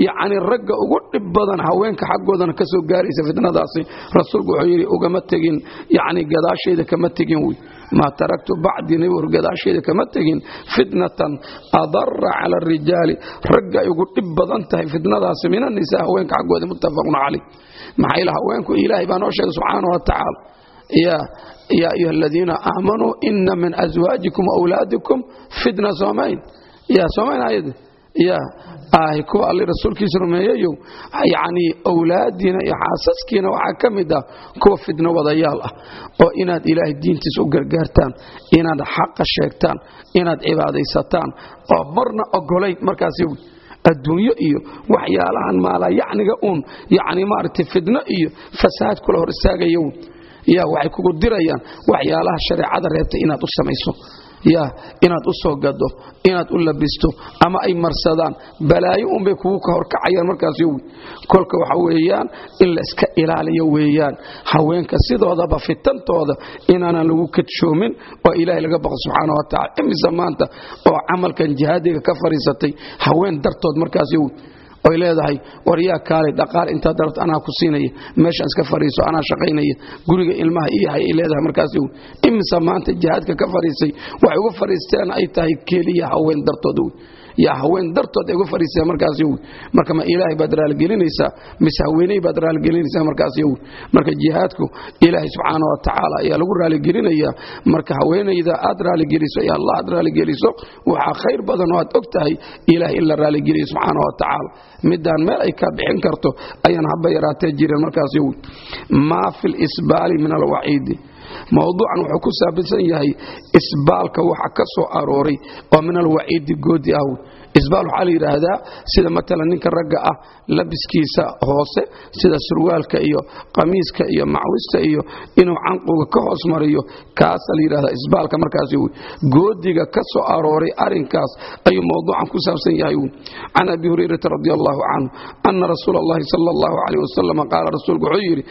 yacni ragga ugu dhib badan haweenka xaggoodana ka soo gaaraysa fitnadaasi rasuulku wuxuu yidhi ugama tegin yacni gadaashayda kama tegin wey maa taraktu bacdii nebi hor gadaashayda kama tegin fitnatan adara cala arijaali ragga ay ugu dhib badan tahay fitnadaasi min annisaa haweenka xaggooda muttafaqun calayh maxaa ila haweenku ilaahay baa noo sheegay subxaana wa tacaala. Ya yaa ayuha aladiina aamanuu ina min aswaajikum awlaadikum fitna soomayn. Ya soomayn ayada ya ahy kuwa alli rasuulkiisa rumeeyayow yacnii awlaadiina iyo xaasaskiina waxaa ka mid ah kuwa fidno wadayaal ah oo inaad ilaahay diintiisa u gargaartaan inaad xaqa sheegtaan inaad cibaadaysataan oo marna ogolayd markaas adduunyo iyo waxyaalahan maalayacniga uun yacni maaragtay fidno iyo fasaad kula hor istaagaya uun ya waxay kugu dirayaan waxyaalaha shareecada reebtay inaad u samayso ya inaad u soo gado inaad u labisto ama ay marsadaan balaayo unbay kugu ka horkacayaan markaas yowi kolka waxa weeyaan in la iska ilaaliyo weeyaan. Haweenka sidoodaba fitantooda inaanan lagu kadshoomin oo ilaahay laga baqo subxaana wa tacala imise maanta oo camalkan jihaadiga ka fadhiisatay haween dartood markaas yowi oy leedahay war yaa kaalay dhaqaal intaad darabta anaa ku siinaya meeshaan iska fadhiiso anaa shaqaynaya guriga ilmaha iyahay ay leedahay markaas imise maanta jihaadka ka fadhiisay waxay uga fadhiisteen ay tahay keliya haween dartood wey yaa haween dartood ay uga fadhiisteen markaas yowi marka ma ilaahay baad raaligelinaysaa? Mise haweeney baad raaligelinaysaa markaas yowi marka jihaadku ilaahay subxaana wa tacaala ayaa lagu raaligelinayaa. Marka haweenayda aad raaligeliso ee allah aad raaligeliso waxaa khayr badan oo aad og tahay ilaahay in la raaligeliyo subxaana wa tacaala. Midaan meel ay ka bixin karto ayaan haba yaraatee jirin markaas yowi maa fi lisbaali min alwaciidi mowduucan wuxuu ku saabsan yahay isbaalka waxa ka soo arooray oo min alwaciidi goodi ah isbaal waxaa la yidhaahdaa sida matalan ninka ragga ah labiskiisa hoose sida surwaalka iyo qamiiska iyo macwista iyo inuu canquga ka hoos mariyo kaasa la yidhahdaa isbaalka markaas wey goodiga ka soo arooray arinkaas ayuu mowduucan ku saabsan yahay can abi hurayrata radi allahu canhu ana rasuula allahi sala allahu calayh wasalam qaala rasuulku wuxuu yidhi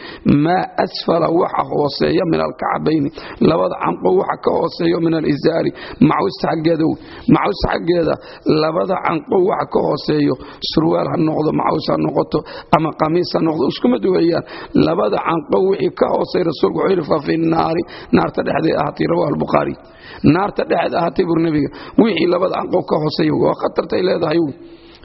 maa asfala waxa hooseeya min alkacbayni labada canqo waxa ka hooseeyo min alizaari macwista xaggeeda macwista xaggeeda labada canqo waxa ka hooseeyo surwaal ha noqdo macaws ha noqoto ama qamiis ha noqdo iskuma duweeyaan labada canqo wixii ka hooseey rasuulku wuxuu yidhi fa fi naari naarta dhexdeed ahaatay rawahu albukhaari naarta dhexdeed ahaatay bur nebiga wixii labada canqo ka hooseeya waa khatartay leedahay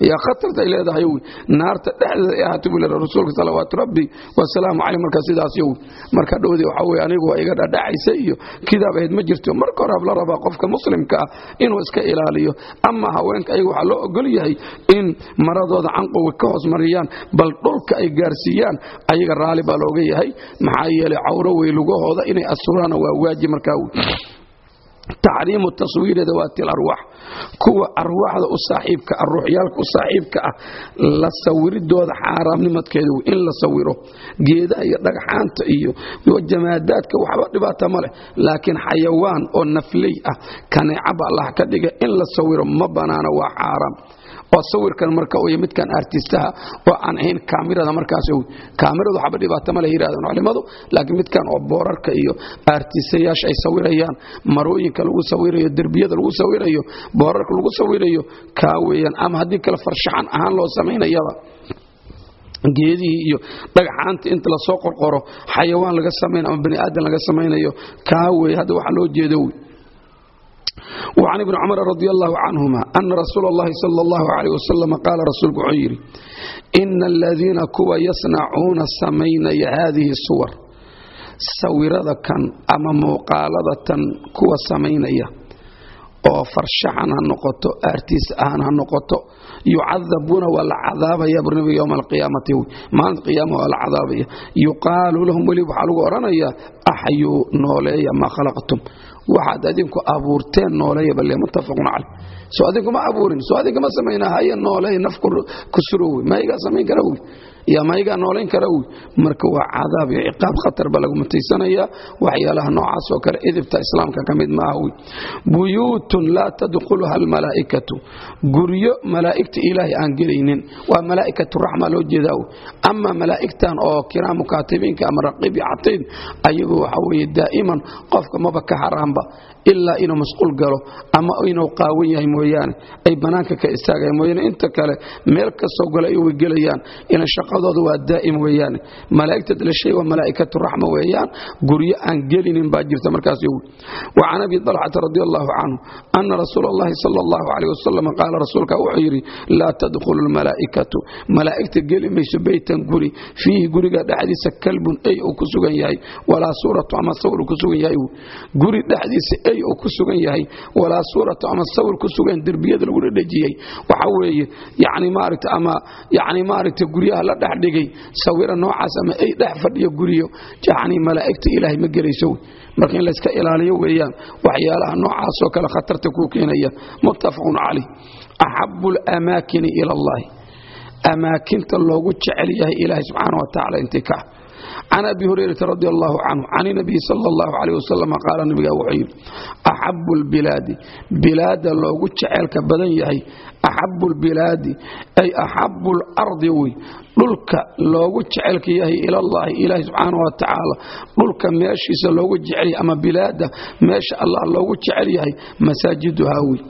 yaa khatartay leedahay wy naarta dhexdeeda ay ahaatay buu leedahay rasuulka salawaatu rabbi wasalaamu caleyh markaa sidaas yow marka dhowdii waxaa weye anigu waa iga dhadhacaysa iyo kidaab ahayd ma jirto. Marka hore la rabaa qofka muslimka ah inuu iska ilaaliyo. Ama haweenka ayaga waxaa loo ogol yahay in maradooda canqowga ka hoos mariyaan bal dhulka ay gaarsiiyaan ayaga raalli baa looga yahay. Maxaa yeelay cawro wey lugahooda inay asuraana waa waajib markaa taxriimu taswiiri dawaati alarwaax kuwa arwaaxda u saaxiibka ah ruuxyaalka u saaxiibka ah la sawiridooda xaaraamnimadkeeda in la sawiro. Geedaha iyo dhagxaanta iyo jamaadaadka waxba dhibaata ma leh laakiin xayawaan oo nafley ah kaneecaba allah ka dhiga in la sawiro ma banaana waa xaaraam oo sawirkan marka midkan artistaha oo aan ahayn kaamirada markaas kaamiradu waxba dhibaato ma leh yirahdaan culimadu laakiin midkan oo boorarka iyo artistayaasha ay sawirayaan marooyinka lagu sawirayo derbiyada lagu sawirayo boorarka lagu sawirayo kaa weeyaan ama haddii kale farshaxan ahaan loo samaynayaba geedihii iyo dhagxaanta inta la soo qorqoro xayawaan laga samayn ama bani aadan laga samaynayo kaa wey hadda waxa loo jeedo wey وعن ابن عمر رضي الله عنهما أن رسول الله صلى الله عليه وسلم قال رسول عيري إن الذين كوا يصنعون سمين هذه الصور سويرة كان أما مقالة كوا سمين oo farshaxan ha noqoto artiis ahaan ha noqoto yucadabuuna waa la cadaabaya bur nabiga yowma alqiyaamati maalinta qiyaama waa la cadaabaya yuqaalu lahum weli waxaa lagu odhanayaa axyuu nooleeya maa khalaqtum waxaad adinku abuurteen nooleeya balle muttafaqun caleyh. Soo adinkuma abuurin soo adinkama samaynaa haye nooleey naf ku surowe mayigaa samayn kara wy yaa mayigaa noolayn kara wy marka waa cadaab iyo ciqaab khatar baa lagu mutaysanayaa waxyaalaha noocaas oo kale idibta islaamka ka mid maaha wy buyuutun laa tadkhuluha almalaa'ikatu guryo malaa'igta ilaahay aan gelaynin. Waa malaa'ikatu raxma loo jeedaa wy ama malaa'igtan oo kiraamu kaatibiinka ama raqiib iyo catiid ayagu waxa weeye daa'iman qofka maba ka haraamba ilaa inuu masquul galo ama inuu qaawan yahay mooyaane. Ay bannaanka ka istaagayan mooyaane. Inta kale meel kastoo gala ay way gelayaan ilan shaqadooda waa daa'im weeyaane malaa'igta dalashay waa malaa'ikatu raxma weeyaan. Guryo aan gelinin baa jirta markaas yowi wa can abi dalxata radi allahu canhu ana rasuula allahi sala allahu calayh wasalam qaala rasuulka wuxuu yidhi laa tadkhulu lmalaa'ikatu malaa'igta geli mayso beytan guri. Fiihi guriga dhexdiisa kalbun ey uu ku sugan yahay. Walaa suuratu ama sawir uu ku sugan yahay. Guri dhexdiisa ey uu ku sugan yahay walaa suuratu ama sawir ku sugan derbiyada lagu dhedhejiyey waxa weeye yani maaragta ama yani maaragta guryaha la dhex dhigay sawira noocaas ama ey dhex fadhiyo guryo yani malaa'igta ilaahay ma gelayso marka in layska ilaaliyo weeyaan waxyaalaha noocaasoo kale khatarta kuu keenaya. Muttafaqun calayh axabu lamaakini ila allahi. Amaakinta loogu jecel yahay ilaahay subxaana wa tacala intii ka can abi hurayrata radi allahu canhu can inabiyi sala allahu calayh wasalam qaala nabigaa wuxuu yidhi axabu lbilaadi bilaada loogu jeceelka badan yahay axabu lbilaadi ay axabu lardi wey dhulka loogu jecelka yahay ilallaahi ilaahi subxaana wa tacaala dhulka meeshiisa loogu jecelyahay ama bilaada meesha allah loogu jecel yahay masaajiduhaa wey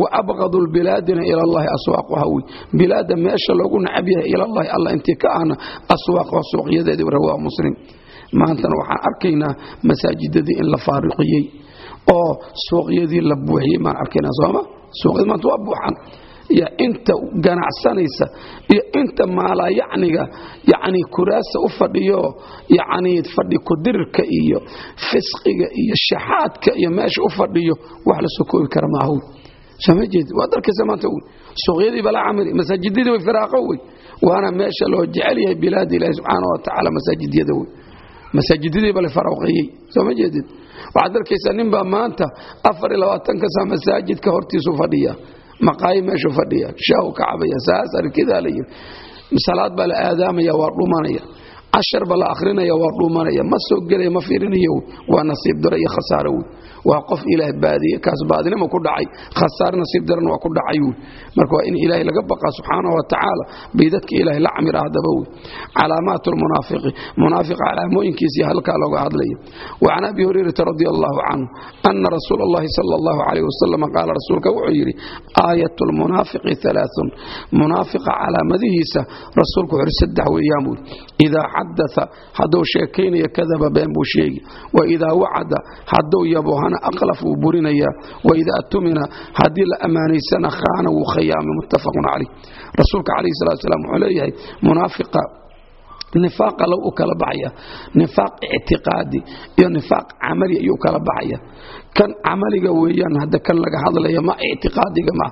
waabqadu lbilaadina ila allahi aswaaquha wey bilaada meesha loogu nacab yahay ilallaahi alla intii ka ahna aswaaqo suuqyadeedi rawaa muslim. Maantana waxaan arkaynaa masaajidadii in la faariqiyey oo suuqyadii la buuxiyey. Maan arkaynaa sooma suuqyad maanta waa buuxan. Iyo inta ganacsanaysa iyo inta maalayacniga yani kuraasa u fadhiyo yani fadhi kudirirka iyo fisqiga iyo shaxaadka iyo meesha u fadhiyo wax la soo koobi kara soma jeed waad arkaysa maanta suuqyadii bala camiri masaajidadii way firaaqo wey waana meesha loo jecel yahay bilaada ilaahi subxaana wa tacaala masaajidyada wey masaajidadii bala faraqeeyey sooma jeedid waxaad arkaysaa ninbaa maanta afar iyo labaatanka saa masaajidka hortiisu fadhiya. Maqaayi meeshuu fadhiya. Shaahu ka cabaya saas arkidaa la yiri. Salaad baa la aadaamaya waa dhumanaya cashar ba la akhrinaya waa dhuumanaya. Ma soo gelaya ma fiirinayo. Waa nasiib daro iyo khasaaro wey waa qof ilaah baadiye kaas baadinimo ku dhacay. Khasaar nasiib darana waa ku dhacay wey marka waa in ilaahay laga baqaa subxaanahu wa tacaala bay dadka ilaahay la camir ahdaba wey calaamaat lmunaafiqi munaafiqa calaamooyinkiisii halkaa looga hadlaya. Wacan abi hurayrata radi allahu canhu ana rasuula allahi sala allahu calayh wasalam qaala rasuulka wuxuu yidhi aayat lmunaafiqi alaaun munaafiqa calaamadihiisa rasuulku wuxuu yidhi saddex weeyaan buu idaa xadaa hadduu sheekaynayo kadaba been buu sheegi waidaa wacada hadduu yabohana aqlaf wuu burinayaa waidaa tumina haddii la ammaanaysana khaana wuu khayaamay muttafaqun calayh rasuulka calayhi salatu salaam wuxuu leeyahay munaafiqa nifaaqa low u kala baxaya nifaaq ictiqaadi iyo nifaaq camali ayuu kala baxaya kan camaliga weeyaan hadda kan laga hadlaya ma ictiqaadiga ma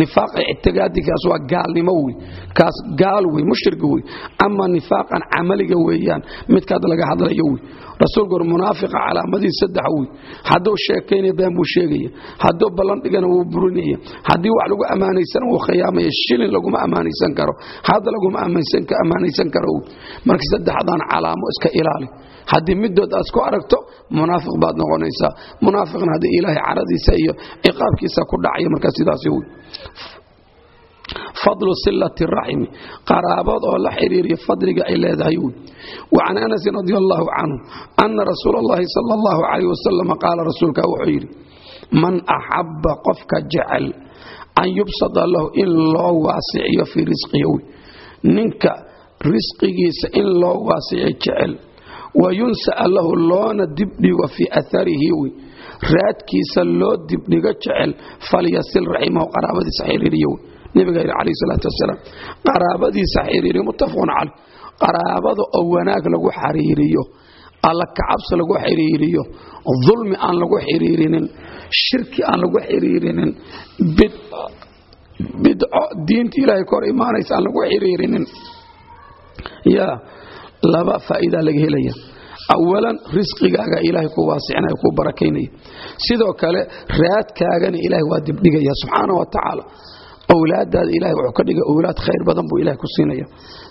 nifaaqa ictiqaadigaas waa gaalnimo wey kaas gaal wey mushriga wey ama nifaaqan camaliga weeyaan midkaad laga hadlayo wey rasuulku ur munaafiqa calaamadii saddex wey hadduu sheekaynaya been buu sheegaya. Hadduu ballan dhigana wuu burinaya. Haddii wax lagu ammaanaysana wuu khiyaamaya. Shilin laguma ammaanaysan karo. Hadda laguma ammaanaysan karo wey marka saddexdaan calaamo iska ilaali haddii midood aad isku aragto munaafiq baad noqonaysaa. Munaafiqna haddii ilaahay caradiisa iyo ciqaabkiisa ku dhacaya markaa sidaas wey fadlu silati raximi qaraabad oo la xiriiriya fadliga ay leedahay wey wacan anasin radi allahu canhu ana rasuula allahi sala allahu calayh wasalam qaala rasuulka wuxuu yidhi man axabba qofka jecel an yubsada lahu in loo waasiciyo fii risqihi ninka risqigiisa in loo waasiciyo jecel wayunsa'a lahu loona dibdhigo fii aarihi wey raadkiisa loo dibdhigo jecel falyasil raximahu qaraabadiisa xiriiriyo wey nabiga yidhi calayhi salaatu wasalaam qaraabadiisa xiriiriyo muttafaqun caleyh qaraabada oo wanaag lagu xiriiriyo alla kacabsi lagu xiriiriyo dulmi aan lagu xiriirinin shirki aan lagu xiriirinin bidco diinta ilaahay ka hor imaanaysa aan lagu xiriirinin yaa laba faa'iidaa laga helaya. Awalan risqigaaga ilaahay ku waasicnaya ku barakaynaya. Sidoo kale raadkaagana ilaahay waa dibdhigaya subxaana wa tacaala. Awlaadaada ilahay wuxuu ka dhiga awlaad khayr badan buu ilahay ku siinaya.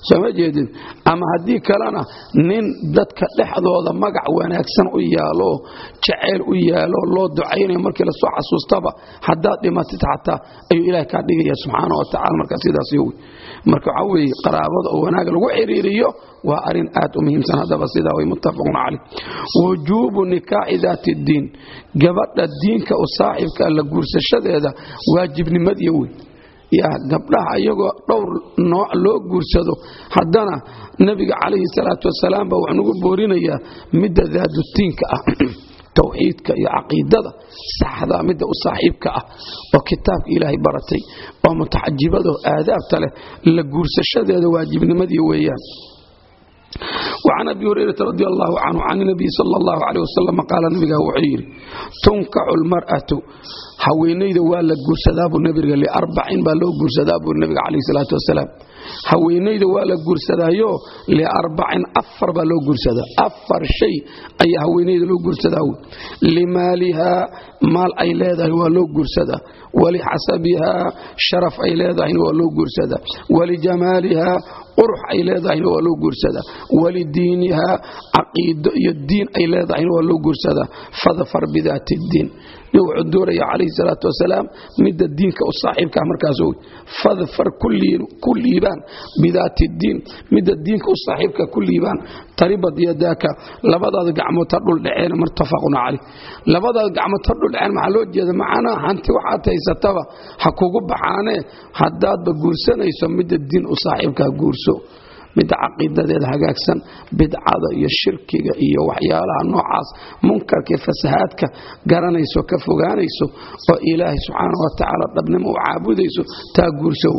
Soo ma jeedin ama haddii kalena nin dadka dhexdooda magac wanaagsan u yaalo jaceyl u yaalo loo ducaynayo markii la soo xasuustaba haddaad dhimatid xataa ayuu ilahay kaa dhigaya subxaana wa tacala markaa sidaas yowy marka waxaa weeye qaraabada oo wanaaga lagu xiriiriyo waa arrin aad u muhiimsan. Haddaba sidaa way muttafaqun caleyh wujuubu nikaaxi daati ddiin gabadha diinka u saaxiibka la guursashadeeda waajibnimadiyo wey yaa gabdhaha iyagoo dhowr nooc loo guursado haddana nebiga calayhi salaatu wasalaam baa wuxuu nagu boorinayaa midda daadutiinka ah tawxiidka iyo caqiidada saxda midda u saaxiibka ah oo kitaabka ilaahay baratay oo mutaxajibado aadaabta leh la guursashadeeda waajibnimadii weeyaan وعن أبي هريرة رضي الله عنه عن النبي صلى الله عليه وسلم قال نبي وحيري تنكع المرأة haweenayda waa la guursadaa buu nabiga liarbacin baa loo guursadaa buu nabiga calayhi salaatu wasalaam haweenayda waa la guursadaayo liarbacin afar baa loo guursadaa. Afar shay ayaa haweenayda loo guursadaa limaalihaa maal ay leedahay waa loo guursadaa. Walixasabihaa sharaf ay leedahayna waa loo guursadaa. Walijamaalihaa qurux ay leedahayna waa loo guursadaa. Walidiinihaa caqiido iyo diin ay leedahayna waa loo guursadaa. Fadfar bidaati ddiin nin wuxuu dooraya calayhi salaatu wasalaam midda diinka u saaxiibkaa markaas wey fadfar ku liibaan bidaati ddiin midda diinka u saaxiibka ku liibaan taribad yadaaka. Labadaada gacmood ha dhul dhaceen muttafaqun caleyh labadaada gacmood ha dhul dhaceen maxaa loo jeeda macnaa hanti waxaad haysataba ha kugu baxaanee haddaadba guursanayso midda diin u saaxiibkaa guurso midda caqiidadeeda hagaagsan bidcada iyo shirkiga iyo waxyaalaha noocaas munkarka fasahaadka garanayso ka fogaanayso oo ilaahay subxaana wa tacaala dhabnimo u caabudayso taa guurso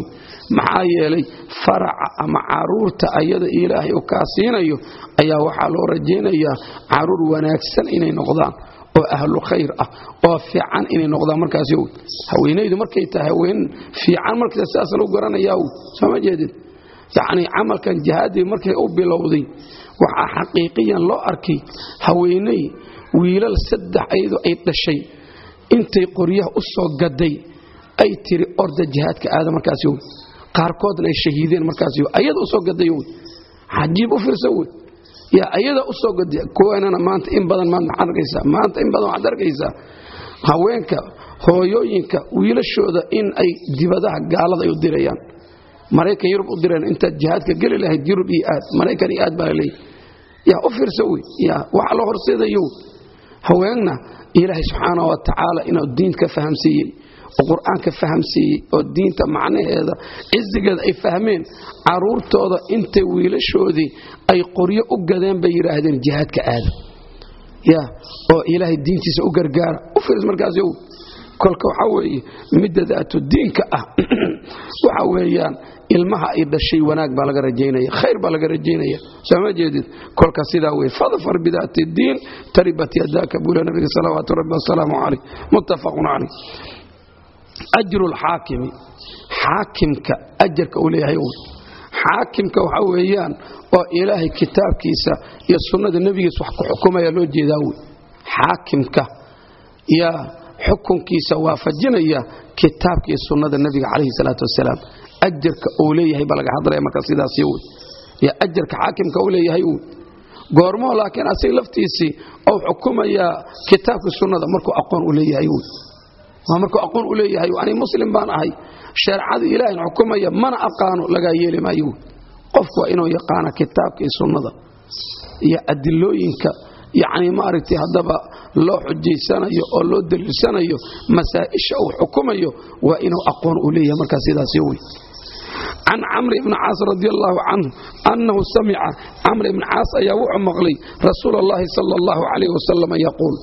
maxaa yeelay faraca ama carruurta ayada ilaahay u kaa siinayo ayaa waxaa loo rajaynayaa carruur wanaagsan inay noqdaan oo ahlu khayr ah oo fiican inay noqdaan markaas haweenaydu markay tahay haween fiican marka sidaas lagu garanayaa sooma jeedin yacnii camalkan jihaadii markay u bilowday waxaa xaqiiqiyan loo arkay haweeney wiilal saddex ayadoo ay dhashay. Intay qoryaha u soo gaday ay tiri orda jihaadka aada markaas wey qaarkoodna ay shahiideen markaas ayada u soo gaday wey cajiib u fiirsa wey yaa ayada u soo gaday. Kuwanana maanta in badan maad maxaad arkaysaa maanta in badan waxaad arkaysaa haweenka hooyooyinka wiilashooda in ay dibadaha gaalada ay u dirayaan maraykan yurub u direen intaad jihaadka geli lahayd yurub iyo aad maraykan iyo aad baa laleeyahy yaa u fiirsa wey. Yaa waxa la horseedayo haweenna ilaahay subxaana wa tacaala inuu diinka fahamsiiyey oo qur'aanka fahamsiiyey oo diinta macnaheeda cisigeeda ay fahmeen caruurtooda intay wiilashoodii ay qoryo u gadeen bay yidhaahdeen jihaadka aada ya oo ilaahay diintiisa u gargaara. U fiirs markaas yow. Kolka waxaa weeye midda diinka ah. [CLEARS THROAT] Waxa weeyaan ilmaha ay dhashay wanaag baa laga rajaynaya khayr baa laga rajaynaya. Sooma jeedid? Kolka sidaa wey fadfar bidaati diin taribat yadaaka buula nabiga salawaatu rabbi wasalaamu caleyh muttafaqun caleyh ajru lxaakimi xaakimka ajarka uu leeyahay xaakimka waxa weeyaan oo ilaahay kitaabkiisa iyo sunnada nebigiisa wax ku xukumaya loo jeedaa wey xaakimka yaa xukunkiisa waafajinaya kitaabka iyo sunnada nebiga calayhi salaatu wasalaam ajarka uu leeyahay baa laga hadlaya marka sidaasi wey yaa ajarka xaakimka uu leeyahay wey goormoo laakiin asaga laftiisii ou xukumayaa kitaabkii sunnada markuu aqoon u leeyahay wey waa markuu aqoon u leeyahay ani muslim baan ahay shareecada ilaahin xukumaya mana aqaano lagaa yeeli maayo wey qofku waa inuu yaqaana kitaabka iyo sunnada. Iyo adilooyinka yacni maaragtay haddaba loo xujaysanayo oo loo daliilsanayo masaa'isha uu xukumayo waa inuu aqoon u leeyahay markaa sidaas wey can camr ibni caas radi allahu canhu annahu samica camr ibni caas ayaa wuxuu maqlay rasuul allahi sala allahu calayh wasalam yaquul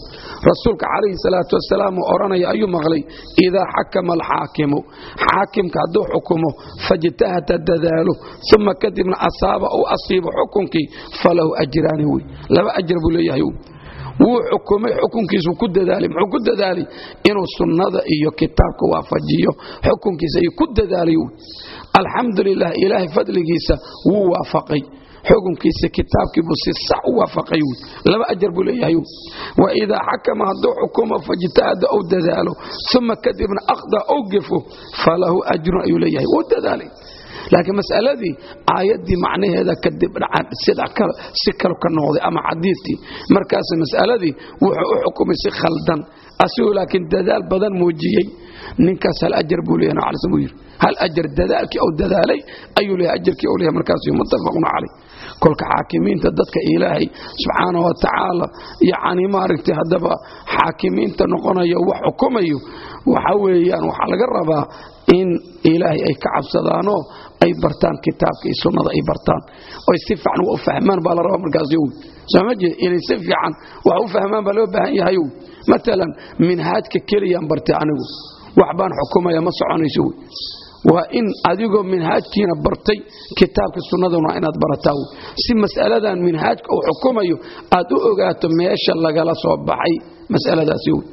rasuulka calayhi salaatu wasalaam uu odhanaya ayuu maqlay idaa xakama alxaakimu xaakimka hadduu xukumo fajtahada dadaalo uma kadibna asaaba uu asiibo xukunkii falahu ajraani wey laba ajar buu leeyahay wuu xukumay xukunkiisu ku dadaalay muxuu ku dadaalay inuu sunnada iyo kitaabka waafajiyo. Xukunkiisa ayuu ku dadaalay. Alxamdulilah ilaahay fadligiisa wuu waafaqay. Xukunkiisa kitaabkiibuu si sax u waafaqay. Laba ajar buu leeyahay. Wa idaa xakama hadduu xukumo fajtahada ou dadaalo uma kadibna akhda ou gefo falahu ajrun ayuu leeyahay. Wuu dadaalay laakiin masaladii aayaddii macnaheeda kadib si kale ka noqday ama xadiidkii. Markaas masaladii wuxuu u xukumay si khaldan. Asigoo laakiin dadaal badan muujiyey. Ninkaas hal ajar buu leeyahay nabi cali buu yidhi. Hal ajar dadaalkii ou dadaalay ayuu leeyahay ajarkii ou leeyahay. Markaas muttafaqun calayh. Kolka xaakimiinta dadka ilaahay subxaana wa tacaala yacni maaragtay haddaba xaakimiinta noqonayo wax xukumayo waxa weeyaan waxaa laga rabaa in ilaahay ay ka cabsadaanoo ay bartaan kitaabka iyo sunnada ay bartaan. Oy si fiican u fahmaan baa la rabaa markaas sooma jeed inay si fiican wax u fahmaan baa loo baahan yahay matalan minhaajka keliyaan bartay anigu. Wax baan xukumaya ma soconayso wey waa in adigoo minhaajkiina bartay kitaabka sunnaduna inaad barataa si mas'aladan minhaajka uu xukumayo aad u ogaato meesha lagala soo baxay masaladaasi wey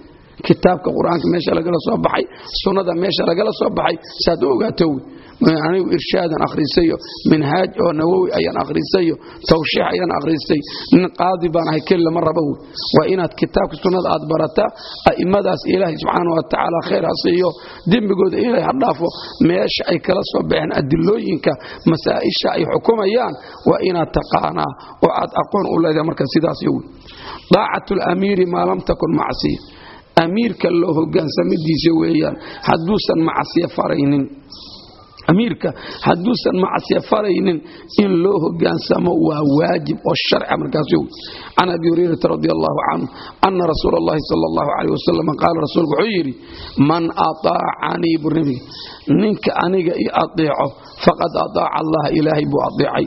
kitaabka qur'aanka meesha lagala soo baxay sunnada meesha lagala soo baxay saad u ogaato anigu irshaadan akhrisayo minhaaj oo nawowi ayaan akhrisayo tawshiix ayaan akhristay nin qaadi baan ahay keli lama rabo waa inaad kitaabka sunnada aad barataa a'immadaas ilaahay subxaana wa tacaala khayr ha siiyo dembigooda ilaahay ha dhaafo meesha ay kala soo baxeen adilooyinka masaa'isha ay xukumayaan waa inaad taqaanaa oo aad aqoon u leedahay marka sidaas wey daacatu lamiiri macsiya amiirka loo hogaansamidiisa weeyaan hadduusan macsiya faraynin. Amiirka hadduusan macsiya faraynin in loo hogaansamo waa waajib oo sharca markaas can abi hurayrata radi allahu canhu ana rasuula allahi sal allahu caleyh wasalam qaala rasuulku wuxuu yidhi man aطaacanii buu nebiga ninka aniga i adeeco faqad aطaaca allaha ilaahay buu adeecay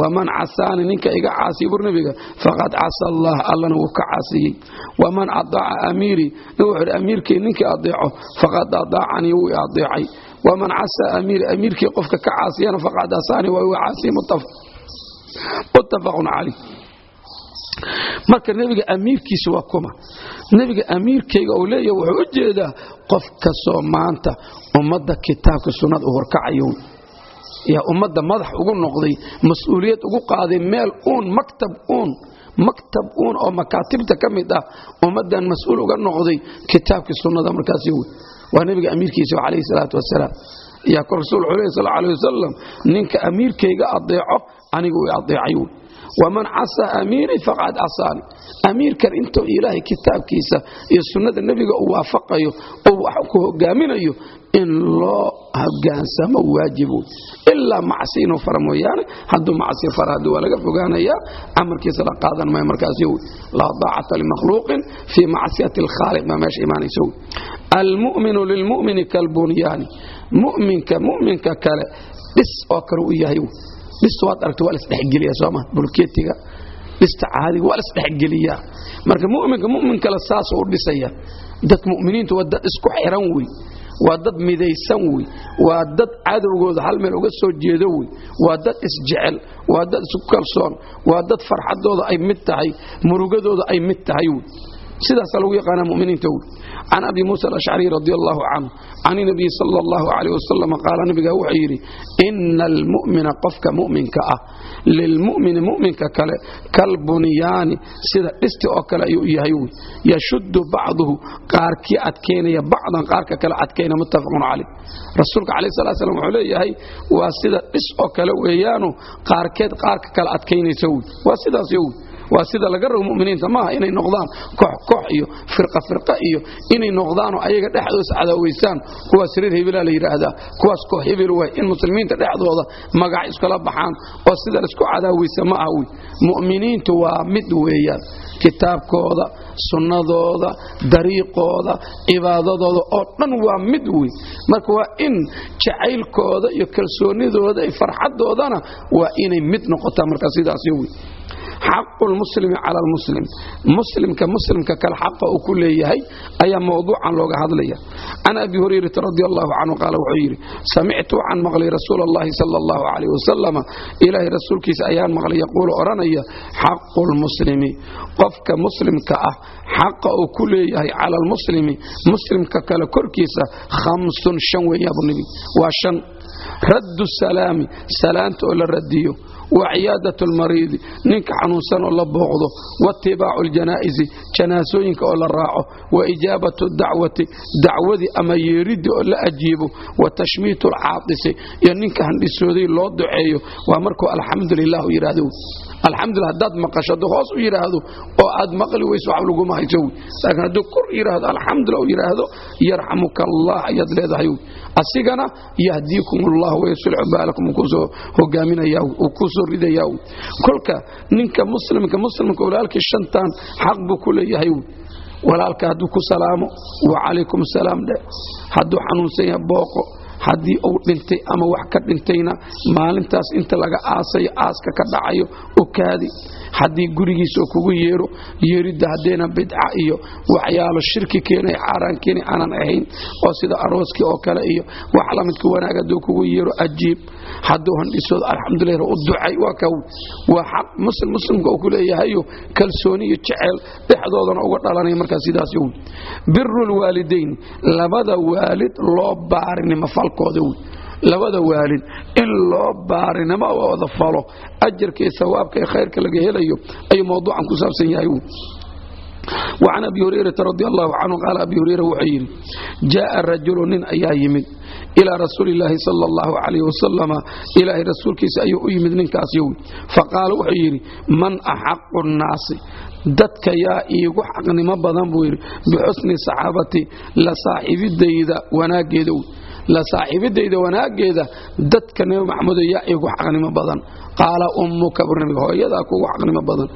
waman casaani ninka iga caasiya bur nebiga faqad casa allah allana wuu ka caasiyey. Waman adaaca amiirii wuxuu amiirkii ninkii adeeco faqad adaacanii wuu adeecay waman casa amiiri amiirkii qofka ka caasiyana faqad asaani waa uu caasiye muttafaqun calayh. Marka nebiga amiirkiisa waa kuma. Nebiga amiirkayga uu leeyahy wuxuu u jeedaa qof kastoo maanta ummadda kitaabka sunnada u horkacayo yaa ummadda madax ugu noqday mas'uuliyad ugu qaaday meel uun maktab uun maktab uun oo makaatibta ka mid ah ummaddan mas'uul uga noqday kitaabkii sunnada markaasi wey. Waa nebiga amiirkiisa calayhi salaatu wasalaam yaa rasuul wuxuu lehy sal alay wasalam ninka amiirkayga adeeco anigu i adeecay wey. Waman casa amiirii faqad casaani amiirkan intuu ilaahay kitaabkiisa iyo sunnada nebiga uu waafaqayo oo wax ku hogaaminayo in loo hogaansamo waajibo ilaa macsi inuu fara mooyaane hadduu macsi fara haddii waa laga fogaanayaa camalkiisa la qaadan maayo markaasi wey laa daacata limakhluuqin fii macsiyati alkhaaliq baa meesha imaanaysa wey almu'minu lilmu'mini kalbunyaani mu'minka mu'minka kale dhis oo kale u yahay dhista waad aragta waa lasdhexgeliya sooma bulkeetiga dhista caadiga waa lasdhexgeliyaa marka muminka mumin kale saasoo u dhisaya. Dad muminiintu waa dad isku xiran wey waa dad midaysan wey. Waa dad cadowgooda hal meel uga soo jeedo wey. Waa dad isjecel. Waa dad isku kalsoon. Waa dad farxadooda ay mid tahay. Murugadooda ay mid tahay wey sidaasaa lagu yaqaanaa muminiinta wey can abi muusa alashcari radi allahu canhu can inabiyi sala allahu calayh wasalam qaala nabigaa wuxuu yidhi ina almu'mina qofka mu'minka ah lilmu'mini mu'minka kale kalbunyaani sida dhisti oo kale ayuu yahay wey yashuddu bacduhu qaarkii adkaynaya bacdan qaarka kale adkayna muttafaqun caleyh rasuulka calayh salaa slam wuxuu leeyahay waa sida dhis oo kale weeyaanu qaarkeed qaarka kale adkaynaysa wey waa sidaas wey waa sida laga rabo muminiinta maaha inay noqdaan koox koox iyo firqa firqa iyo inay noqdaanoo ayaga dhexdooda cadaaweysaan. Kuwaas reer hebelaa la yidhaahdaa. Kuwaas koox hebel waay in muslimiinta dhexdooda magac iskala baxaan oo sida la isku cadaaweysa ma ah wey. Mu'miniintu waa mid weeyaan. Kitaabkooda sunnadooda dariiqooda cibaadadooda oo dhan waa mid wey marka waa in jacaylkooda iyo kalsoonidooda iyo farxadoodana waa inay mid noqotaa markaa sidaas wey xaqu lmuslimi cala almuslim muslimka muslimka kale xaqa uu ku leeyahay ayaa mowduucan looga hadlaya. Can abi hurayrata radi allahu canhu qaala wuxuu yidhi samictu waxaan maqlay rasuula allahi sala allahu calayh wasalama ilaahay rasuulkiisa ayaan maqlay yaquulu odhanaya xaqu lmuslimi. Qofka muslimka ah xaqa uu ku leeyahay cala almuslimi muslimka kale korkiisa khamsun shan weeyaabu nebi waa shan. Raddu salaami salaanta oo la radiyo wa ciyaadat lmariidi ninka xanuunsan oo la booqdo waitibaacu ljanaa'isi janaasooyinka oo la raaco wa ijaabatu dacwati dacwadii ama yeeridii oo la ajiibo wa tashmiitu alcaatisi iyo ninka handhisooday loo duceeyo waa markuu alxamdu lilah yidhaahdo alxamdulillah haddaad maqasho hadduu hoos u yidhaahdo oo aad maqli weyso wax laguma hayso wy laakiin hadduu kor yidhaahdo alxamdulillah u yidhaahdo yarxamuka allah ayaad leedahay wy asigana yahdiikum allah wayasulxu baalakum uu ku soo hogaaminaya uu ku soo ridaya wy kolka ninka muslimka muslimka walaalkii shantan xaq buu ku leeyahay wy walaalka hadduu ku salaamo wacalaykum salaam dhe. Hadduu xanuunsan yahay booqo haddii uu dhintay ama wax ka dhintayna maalintaas inta laga aasayo aaska ka dhacayo u kaadi haddii gurigiisoo kugu yeero yeeridda haddayna bidca iyo waxyaalo shirki keenay caaraan keeni aanan ahayn oo sida arooskii oo kale iyo wax lamidka wanaag hadduu kugu yeero ajiib. Hadduu handhisoodo alxamdulilah u ducay waa ka waa xaq muslim muslimka uu ku leeyahayo kalsooni iyo jeceel dhexdoodana uga dhalanaya markaas sidaas biru lwaalidayn labada waalid loo baarinimo falkooda wey labada waalid in loo baarinimo wada falo ajarka iyo sawaabka iyo khayrka laga helayo ayuu mawduucan ku saabsan yahay. وcan abi hurayrata radi allahu canhu qaala abi hurayra wuxuu yidhi jaءa rajulu nin ayaa yimid ilaa rasuuli illaahi sala allahu calayh wasalama. Ilaahay rasuulkiisa ayuu u yimid ninkaas yowi faqaala wuxuu yidhi man axaqu nnaasi? Dadka yaa iigu xaqnimo badan buu yidhi bixusni saxaabati la saaxiibidayda wanaaggeeda la saaxiibidayda wanaaggeeda dadka nebi maxamedo yaa iigu xaqnimo badan qaala ummuka bur nabiga hooyadaa kugu xaqnimo badan.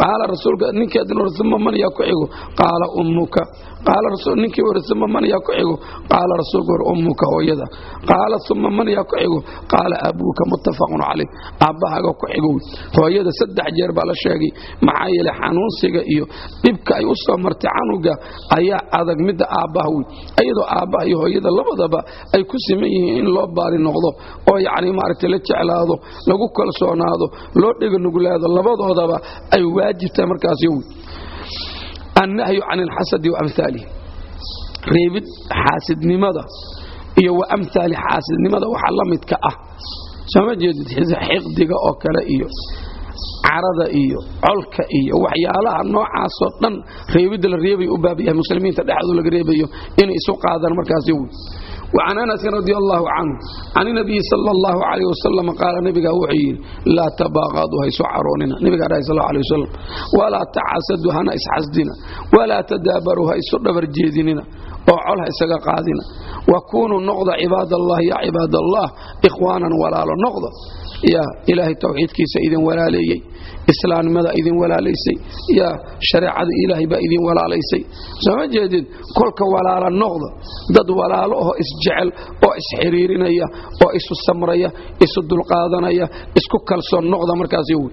Qaala rasuulka ninkeedna uma man yaa ku xigo qaala ummuka qaala ninkii hore uma man yaa ku xigo qaala rasuulka hore ummuka hooyada. Qaala uma man yaa ku xigo qaala abuuka muttafaqun calayh aabbahaga ku xigo hooyada saddex jeer baa la sheegay maxaa yeelay xanuunsiga iyo dhibka ay u soo martay canuga ayaa adag midda aabbaha wey iyadoo aabbaha iyo hooyada labadaba ay ku siman yihiin in loo baari noqdo oo yacni maaragtay la jeclaado lagu kalsoonaado loo dhega nuglaado labadoodaba ay waajibtahay markaas yowi annahyu can alxasadi wa amhaalihi reebid xaasidnimada iyo wa xaasidnimada waxa la midka ah. Sooma jeedid xiqdiga oo kale iyo carada iyo colka iyo waxyaalaha noocaasoo dhan reebidda la reebay u baab muslimiinta dhexdoo laga reebayo inay isu qaadaan markaas yowi وcan أنس رضي الله عنه can النبي sلى الله عليه وسلم qaala نbigaa wuxuu yidhi laa تbاaqaduu haysu caroonina nbigaa dhahay sal عليه وسلم وlaa تacasadu hana isxasdina وlaa تdaabaruu ha isu dhabar jeedinina oo col ha isaga qaadina وkunuu noqda cibaad الlah ya cibaad الlah إkhwaanan walaalo noqda ya ilaahay tawxiidkiisa idin walaaleeyey islaamnimada idin walaalaysay ya shareecada ilaahay baa idin walaalaysay. Sooma jeedid kolka walaala noqda dad walaalo oo isjecel oo isxiriirinaya oo isu samraya isu dulqaadanaya isku kalsoon noqda markaas yowi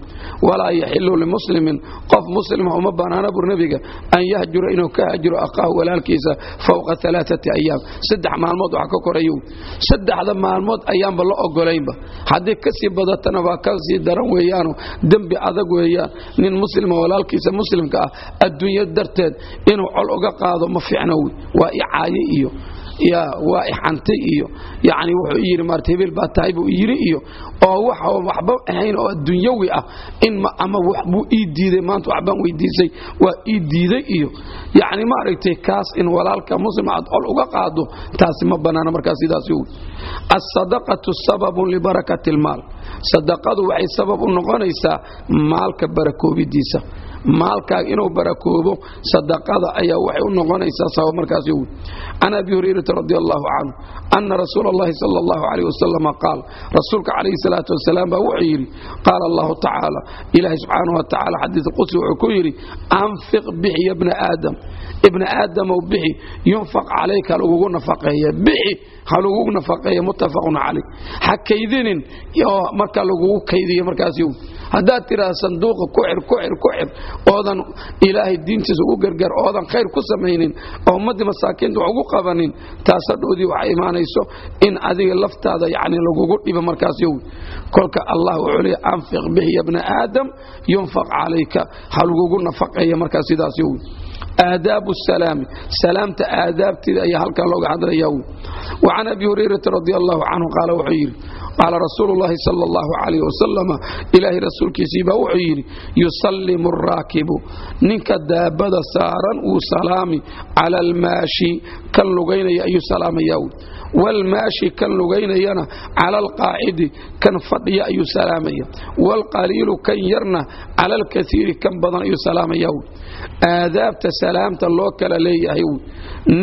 walaa yaxilu limuslimin qof muslima uma banaana bur nebiga an yahjura inuu ka hajiro aqaahu walaalkiisa fowqa alaaati ayaam. Saddex maalmood waxa ka korayo saddexda maalmood ayaanba la ogolaynba haddii ka sii badatana waa ka sii daran weeyaano dembi adag weeyaan nin muslima walaalkiisa muslimka ah adduunyo darteed inuu col uga qaado ma fiicno wy waa icaaye iyo waa ixantay iyo yani wuxuu yidhi maarta hebel baa tahay buu yidhi iyo oo waxa waxba ahayn oo adduunyawi ah in ama waxbuu ii diiday maanta waxbaan weydiisay waa ii diiday iyo yacni maaragtay kaas in walaalka muslim aad uga qaado taasi ma bannaana markaas sidaas yowi alsadaqatu sababun libarakati almaal sadaqadu waxay sabab u noqonaysaa maalka barakoobidiisa maalkaaga inuu barakoobo sadaqada ayaa waxay u noqonaysaa sabab markaas can abi hurayrata radi allahu canhu ana rasuula allahi sala allahu calayh wasalama qaal rasuulka calayhi salaatu wasalaam baa wuxuu yidhi qaala allahu tacaala ilaahay subxaanahu wa tacala qudsi wuxuu ku yidhi anfiq bixi ya bna aadam ibna aadamow bixi yunfaq calayka halagugu nafaqeeya bixi halagugu nafaqeeya muttafaqun calayh ha kaydinin oo marka lagugu kaydiyo markaas haddaad tidhaahda sanduuqa ku xir ku xir ku xir oodan ilaahay diintiisa ugu gargaar oodan khayr ku samaynin oo ummaddii masaakiinta wax ugu qabanin taas hadhoodii waxa imaanayso in adiga laftaada yacni lagugu dhibo markaas yow. Kolka allah wuxuu leeya anfiq bihi ya aadam yunfaq calayka. Ha lagugu nafaqeeya markaas sidaas yow. Aadaabu salaami salaamta aadaabteeda ayaa halkan looga hadlaya wacan abi hurayrata radi allahu canhu qaala wuxuu yidhi qaala rasuulu llahi sal allahu calayh wasalama ilaahay rasuulkiisii baa wuxuu yidhi yusallimu araakibu ninka daabada saaran wuu salaami cala almaashi kan lugaynaya ayuu salaamaya waalmaashi kan lugaynayana cala alqaacidi kan fadhiya ayuu salaamaya waalqaliilu kan yarna cala alkaiiri kan badan ayuu salaamaya aadaabta salaamta loo kala leeyahay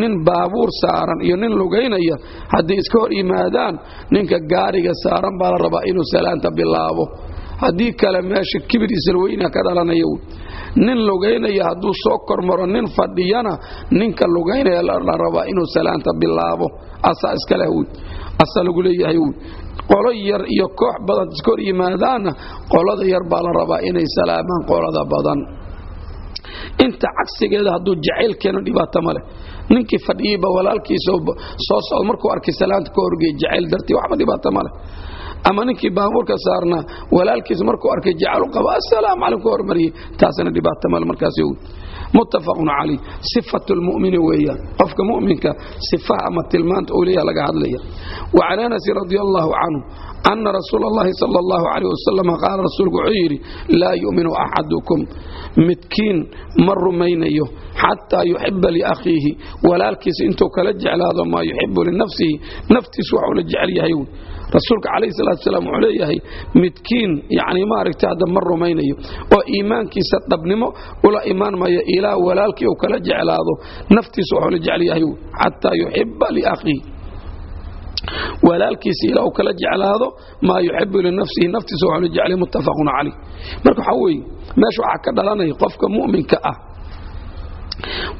nin baabuur saaran iyo nin lugaynaya hadday iska hor yimaadaan ninka gaariga saaran baa la rabaa inuu salaanta bilaabo. Haddii kale meesha kibir isalweyna ka dhalanaya nin lugaynaya hadduu soo kormaro nin fadhiyana ninka lugaynaya la rabaa inuu salaanta bilaabo. Asaa iskaleh asaa lagu leeyahay qolo yar iyo koox badan iska hor yimaadaanna qolada yar baa la rabaa inay salaamaan qolada badan inta cagsigeeda hadduu jacayl keeno dhibaato ma leh. Ninkii fadhiyeyba walaalkiisa soo socdo markuu arkay salaanta ka horgeey jacayl dartii waxba dhibaato ma leh ama ninkii baabuurka saarnaa walaalkiisa markuu arkay jacayl qaba assalaamu calaykum hormariyey. Taasna dhibaato male markaas muttafaqun calayh. Sifatu lmu'mini weeyaan qofka mu'minka sifaha ama tilmaanta uu leeyaha laga hadlaya. Wacan anasi radi allahu canhu ana rasuula allahi sal allahu calayh wasalam qaala rasuulku wuxuu yidhi laa yu'minu axadukum midkiin ma rumaynayo xataa yuxiba liakhiihi walaalkiisa intuu kala jeclaado maa yuxibu linafsihi naftiisu waxuu la jecel yahay rasuulka calayhi salatu wasalaam wuxuu leeyahay midkiin yacni maaragtay hadda ma rumaynayo oo iimaankiisa dhabnimo ula imaan maya ilaa walaalkii uu kala jeclaado naftiisu waxuu la jecel yahay xataa yuxiba liakhiihi walaalkiisa ilaa uu kala jeclaado maa yuxibu linafsihi naftiisa waxuu la jeclay muttafaqun calayh. Marka waxaa weeye meesha waxaa ka dhalanaya qofka mu'minka ah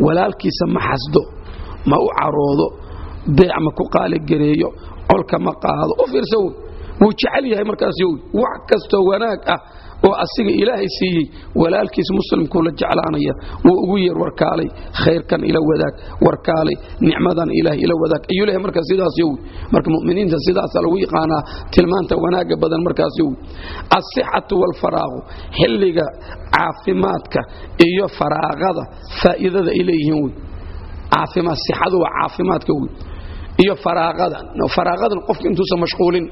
walaalkiisa ma xasdo ma u caroodo beec ma ku qaaligareeyo colka ma qaado. U fiirsa wey wuu jecel yahay markaas yow wax kastoo wanaag ah oo asiga ilaahay siiyey walaalkiis muslimkuu la jeclaanaya wuu ugu yeer warkaalay khayrkan ila wadaag warkaalay nicmadan ilaah ila wadaag. Ayuu leeyahay markaas sidaas yow marka mu'miniinta sidaasaa lagu yaqaanaa tilmaanta wanaaga badan markaas yow asixatu waalfaraaqu xilliga caafimaadka iyo faraaqada faa'iidada ay leeyihiin wey caafimaad sixadu waa caafimaadka wey iyo faraaqada. Faraaqadan qofka intuusan mashquulin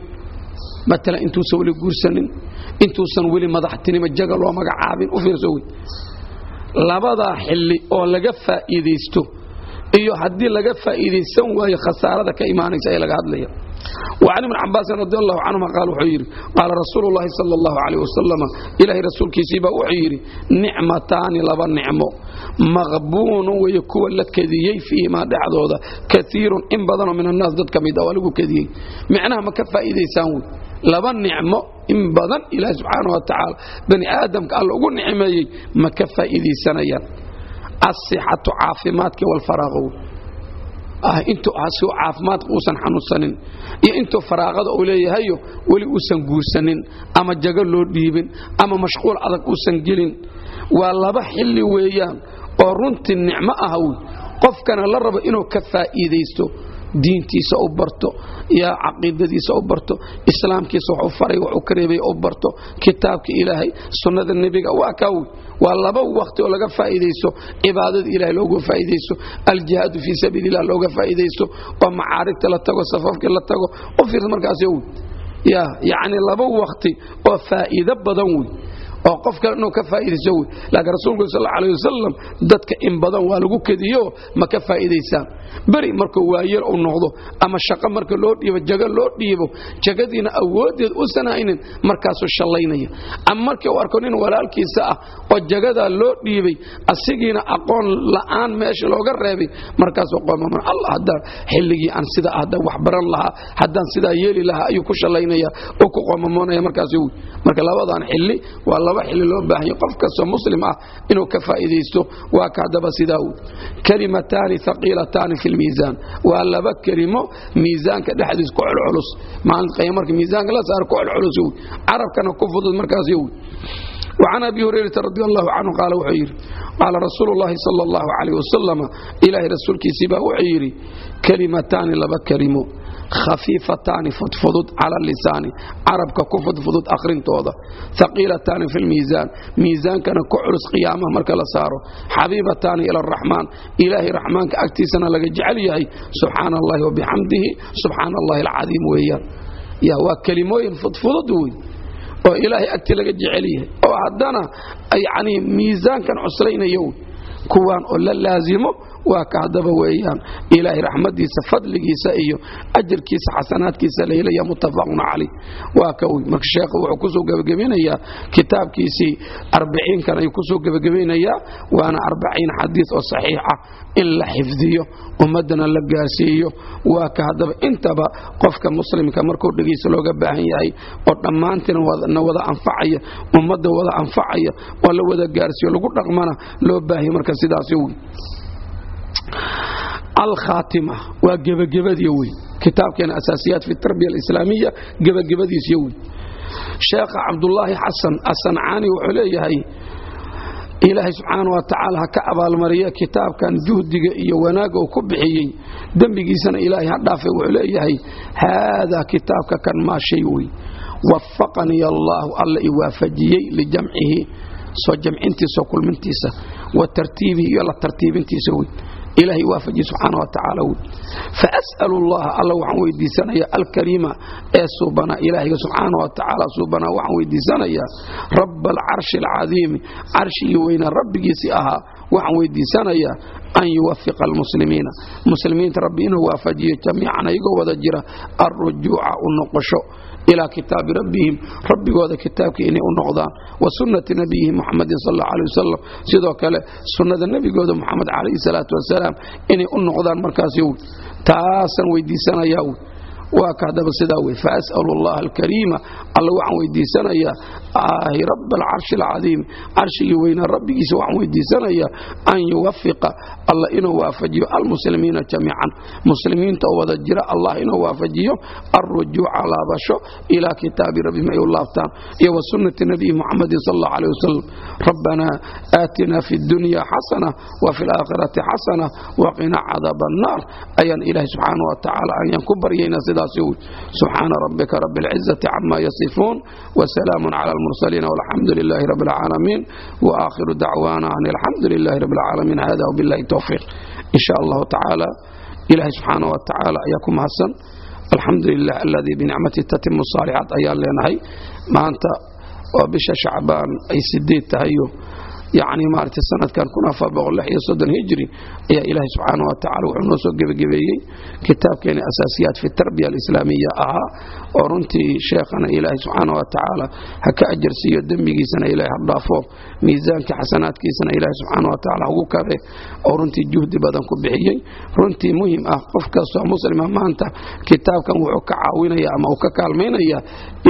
matalan intuusan weli guursanin intuusan weli madaxtinimo jaga loo magacaabin u fiirso wey labadaa xilli oo laga faa'iidaysto iyo haddii laga faa'iidaysan waayo khasaarada ka imaanaysa ee laga hadlaya وعن ابن عباس رضي الله عنهما قال وحيري قال رسول الله صلى الله عليه وسلم إلهي رسول كيسيبا وحيري نعمتان لبا نعمو مغبون ويكون لك كذيي فيما دعضوذا كثير إن بدن من الناس ضد كميدا ولقوا كذيي معناها ما كفى إذا يساوي لبا نعمو إن بدن إله سبحانه وتعالى بني آدم قال له نعمي ما كفى إذا سنيا الصحة عافماتك والفراغ ah intuu asuu caafimaadka uusan xanuunsanin. Iyo intuu faraaqada uu leeyahayo weli uusan guursanin ama jago loo dhiibin ama mashquul adag uusan gelin. Waa laba xilli weeyaan oo runtii nicmo ah wy qofkana la rabo inuu ka faa'iidaysto diintiisa u barto yaa caqiidadiisa u barto islaamkiisa waxu faray waxu ka reebay u barto kitaabka ilaahay sunnada nebiga waa kaa wey waa laba waqti oo laga faa'iidaysto cibaadada ilahay looga faa'iidaysto aljihaadu fii sabiili illah looga faa'iidaysto oo macaarigta la tago safafka la tago u fiirsa markaas yacni laba waqti oo faa'iido badan wey oo qof kale inuu ka faa'iidaysto wey laakiin rasuulku sal allahu alayh wasalam dadka in badan waa lagu kediyo ma ka faa'iidaysaan. Beri markuu waayeel uu noqdo ama shaqo marka loo dhiibo jago loo dhiibo jagadiina awooddeed uusan haynin markaasuu shallaynaya. Ama markii uu arko nin walaalkiisa ah oo jagadaa loo dhiibay asigiina aqoon la'aan meesha looga reebay markaasuu qoomama allah haddaan xilligii aan sidaa haddaan wax baran lahaa haddaan sidaa yeeli lahaa ayuu ku shallaynaya oo ku qoomamoonaya markaas marka labadan xilli waa laba xili loo baahanya qof kastoo muslim ah inuu ka faa'iidaysto waa ka haddaba sidaa wy kalimataani haqiilataani fi lmiisaan waa laba kelimo miisaanka dhexdiis ku colculus maalinta qiyam marka miisaanka la saaro ku colculus wy carabkana ku fudud markaas wy وعن أبي هريرة رضي الله عنه قال وحير قال رسول الله صلى الله عليه وسلم إلهي رسولك سبا وحيري كلمتان khafiifataani fudfudud cala lisaani carabka ku fudfudud akhrintooda aqiilataani fi lmiisaan miisaankana ku culus qiyaamaha marka la saaro xabiibataani ila araxmaan ilaahay raxmaanka agtiisana laga jecel yahay subxaana allahi wabixamdihi subxaana allahi alcadiim weeyaan ya waa kelimooyin fudfudud wey oo ilaahay agti laga jecel yahay oo haddana yani miisaankan cuslaynaya kuwaan oo la laazimo waa ka haddaba weeyaan. Ilaahay raxmadiisa fadligiisa iyo ajarkiisa xasanaadkiisa la helaya muttafaqun calayh waa ka wy marka sheekhu wuxuu ku soo gebagabaynayaa kitaabkiisii arbiciinkan ayuu ku soo gebagabaynayaa waana arbaciin xadiis oo saxiix ah. In la xifdiyo ummaddana la gaarsiiyo. Waa ka haddaba intaba qofka muslimka markuu dhegaysa looga baahan yahay oo dhammaantina na wada anfacaya ummadda wada anfacaya oo la wada gaarsiiyo lagu dhaqmana loo baahaya marka sidaasi wy alkhaatima waa gebagabadii wey kitaabkeena asaasiyaat fi tarbiya alislaamiya gebagabadiisyo wey sheekha cabdulaahi xasan asancaani wuxuu leeyahay ilaahay subxaana wa tacaala ha ka abaalmariya kitaabkan juhdiga iyo wanaagga uu ku bixiyey. Dembigiisana ilaahay ha dhaafay. Wuxuu leeyahay haadaa kitaabka kan maa shay wey wafaqanii allaahu alla i waafajiyey lijamcihi soo jamcintiisa oo kulmintiisa wa tartiibihi iyo la tartiibintiisa wey ilaahay waafajiye subxaana wa tacaala wey faas'alu allaha alla waxaan weydiisanayaa alkariima ee suubanaa ilaahayga subxaana wa tacaala suubanaa waxaan weydiisanayaa rabba alcarshi alcadiimi carshigii weynaa rabbigiisii ahaa waxaan weydiisanayaa an yuwafiqa almuslimiina. Muslimiinta rabbi inuu waafajiyo jamiican ayagoo wada jira alrujuuca u noqosho ilaa kitaabi rabbihim rabbigooda kitaabkii inay u noqdaan wa sunnati nabiyihim muxamadin sal alla alay wasalam sidoo kale sunnada nebigooda muxamed calayhi salaatu wasalaam inay u noqdaan markaas yow taasaan weydiisanayaa wy waa ka haddaba sidaa wey faas'alu allaha alkariima alla waxaan weydiisanayaa ahi raba alcarshi alcadiim carshigii weynaa rabbigiisa waxaan weydiisanayaa an yuwafiqa alla inuu waafajiyo almuslimiina jamiican. Muslimiinta oo wada jira allah inuu waafajiyo alrujuuca laabasho ilaa kitaabi rabbihim ay laabtaan iyo wa sunnati nabiyi muxamadin sal allah aleh wasalam rabbanaa aatina fi dunya xasana wa fi laakhirati xasana waqina cadaaba annaar ayaan ilaahi subxaana wa tacaala ayaan ku baryaynaa sidaas subxaana rabbika rabi اlcizati cama yasifuun wsalaamu clى اlmursaliin walxamdu lilahi rabi اlcaalamiin waakhiru dacwaana an alxamdu lilahi rabi اlcaalamiin hada wbilahi towfiiq in sha allahu tacaala ilahay subxaana wa tacaala ayaa ku mahadsan alxamdu lilah aladii binicmati tatimu saalixaat ayaan leenahay maanta oo bisha shacbaan ay yacni maaragtay sanadkan hijri ayaa ilaahay subxaana wa tacala wuxuu noo soo gebagabeeyey kitaabkeeni asaasiyaat fi tarbiya alislaamiya ahaa oo runtii sheekhana ilaahay subxaana wa tacaala ha ka ajarsiiyo dembigiisana ilaahay ha dhaafo miisaankii xasanaadkiisana ilaahay subxaana wa tacala hagu kabe oo runtii juhdi badan ku bixiyey. Runtii muhiim ah qof kastoo muslima maanta kitaabkan wuxuu ka caawinaya ama uu ka kaalmaynaya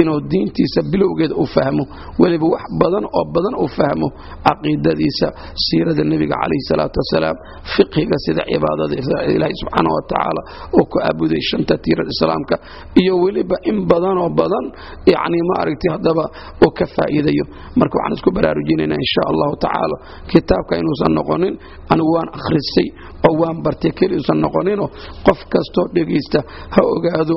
inuu diintiisa bilowgeeda u fahmo weliba wax badan oo badan uu fahmo caqiidadiisa siirada nebiga calayhi salaatu wasalaam fiqhiga sida cibaadada ilaahay subxaana wa tacaala oo ku aabuday shanta tiirar islaamka iyo weliba in badanoo badan yacni ma aragtay haddaba uu ka faa'iidayo. Marka waxaan isku baraarujinaynaa insha allahu tacaala kitaabka inuusan noqonin anigu waan akhristay oo waan bartay keli usan noqoninoo qof kastoo dhegaysta ha ogaado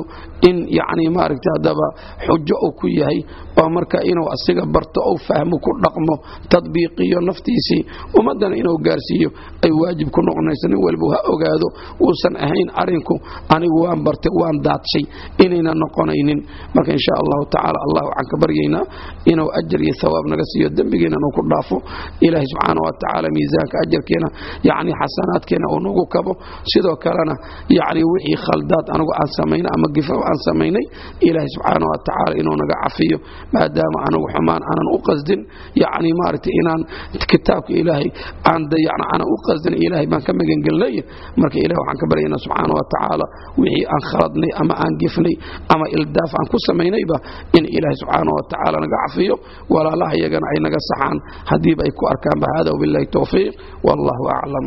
in yacni maaragtay haddaba xujo uu ku yahay oo marka inuu asiga barto ou fahmo ku dhaqmo tadbiiqiyo naftiisii ummaddana inuu gaarsiiyo ay waajib ku noqonayso nin waliba ha ogaado uusan ahayn arinku anigu waan bartay waan daadshay inayna noqonaynin. Marka insha allahu tacaala allah waxaan ka baryaynaa inuu ajar iyo thawaab naga siiyo dembigeena nuu ku dhaafo. Ilaahay subxaana wa tacaala miisaanka ajarkeena yacni xasanaadkeena uu nagu kabo. Sidoo kalena yacni wixii khaldaad anigu aan samaynay ama gifo aan samaynay ilaahay subxaana wa tacaala inuu naga cafiyo maadaama anigu xumaan aanan u qasdin. Yacni maaragtay inaan kitaabka ilaahay aan dayacna u qasdan ilaahay baan ka magangelnay. Marka ilahi waxaan ka baryaynaa subxaana wa tacaala wixii aan khaladnay ama aan gifnay ama ildaaf aan ku samaynayba in ilaahay subxaana wa tacaala naga cafiyo. Walaalaha iyagana ay naga saxaan. Haddiiba ay ku arkaanba hada wabillahi towfiiq wallahu aclam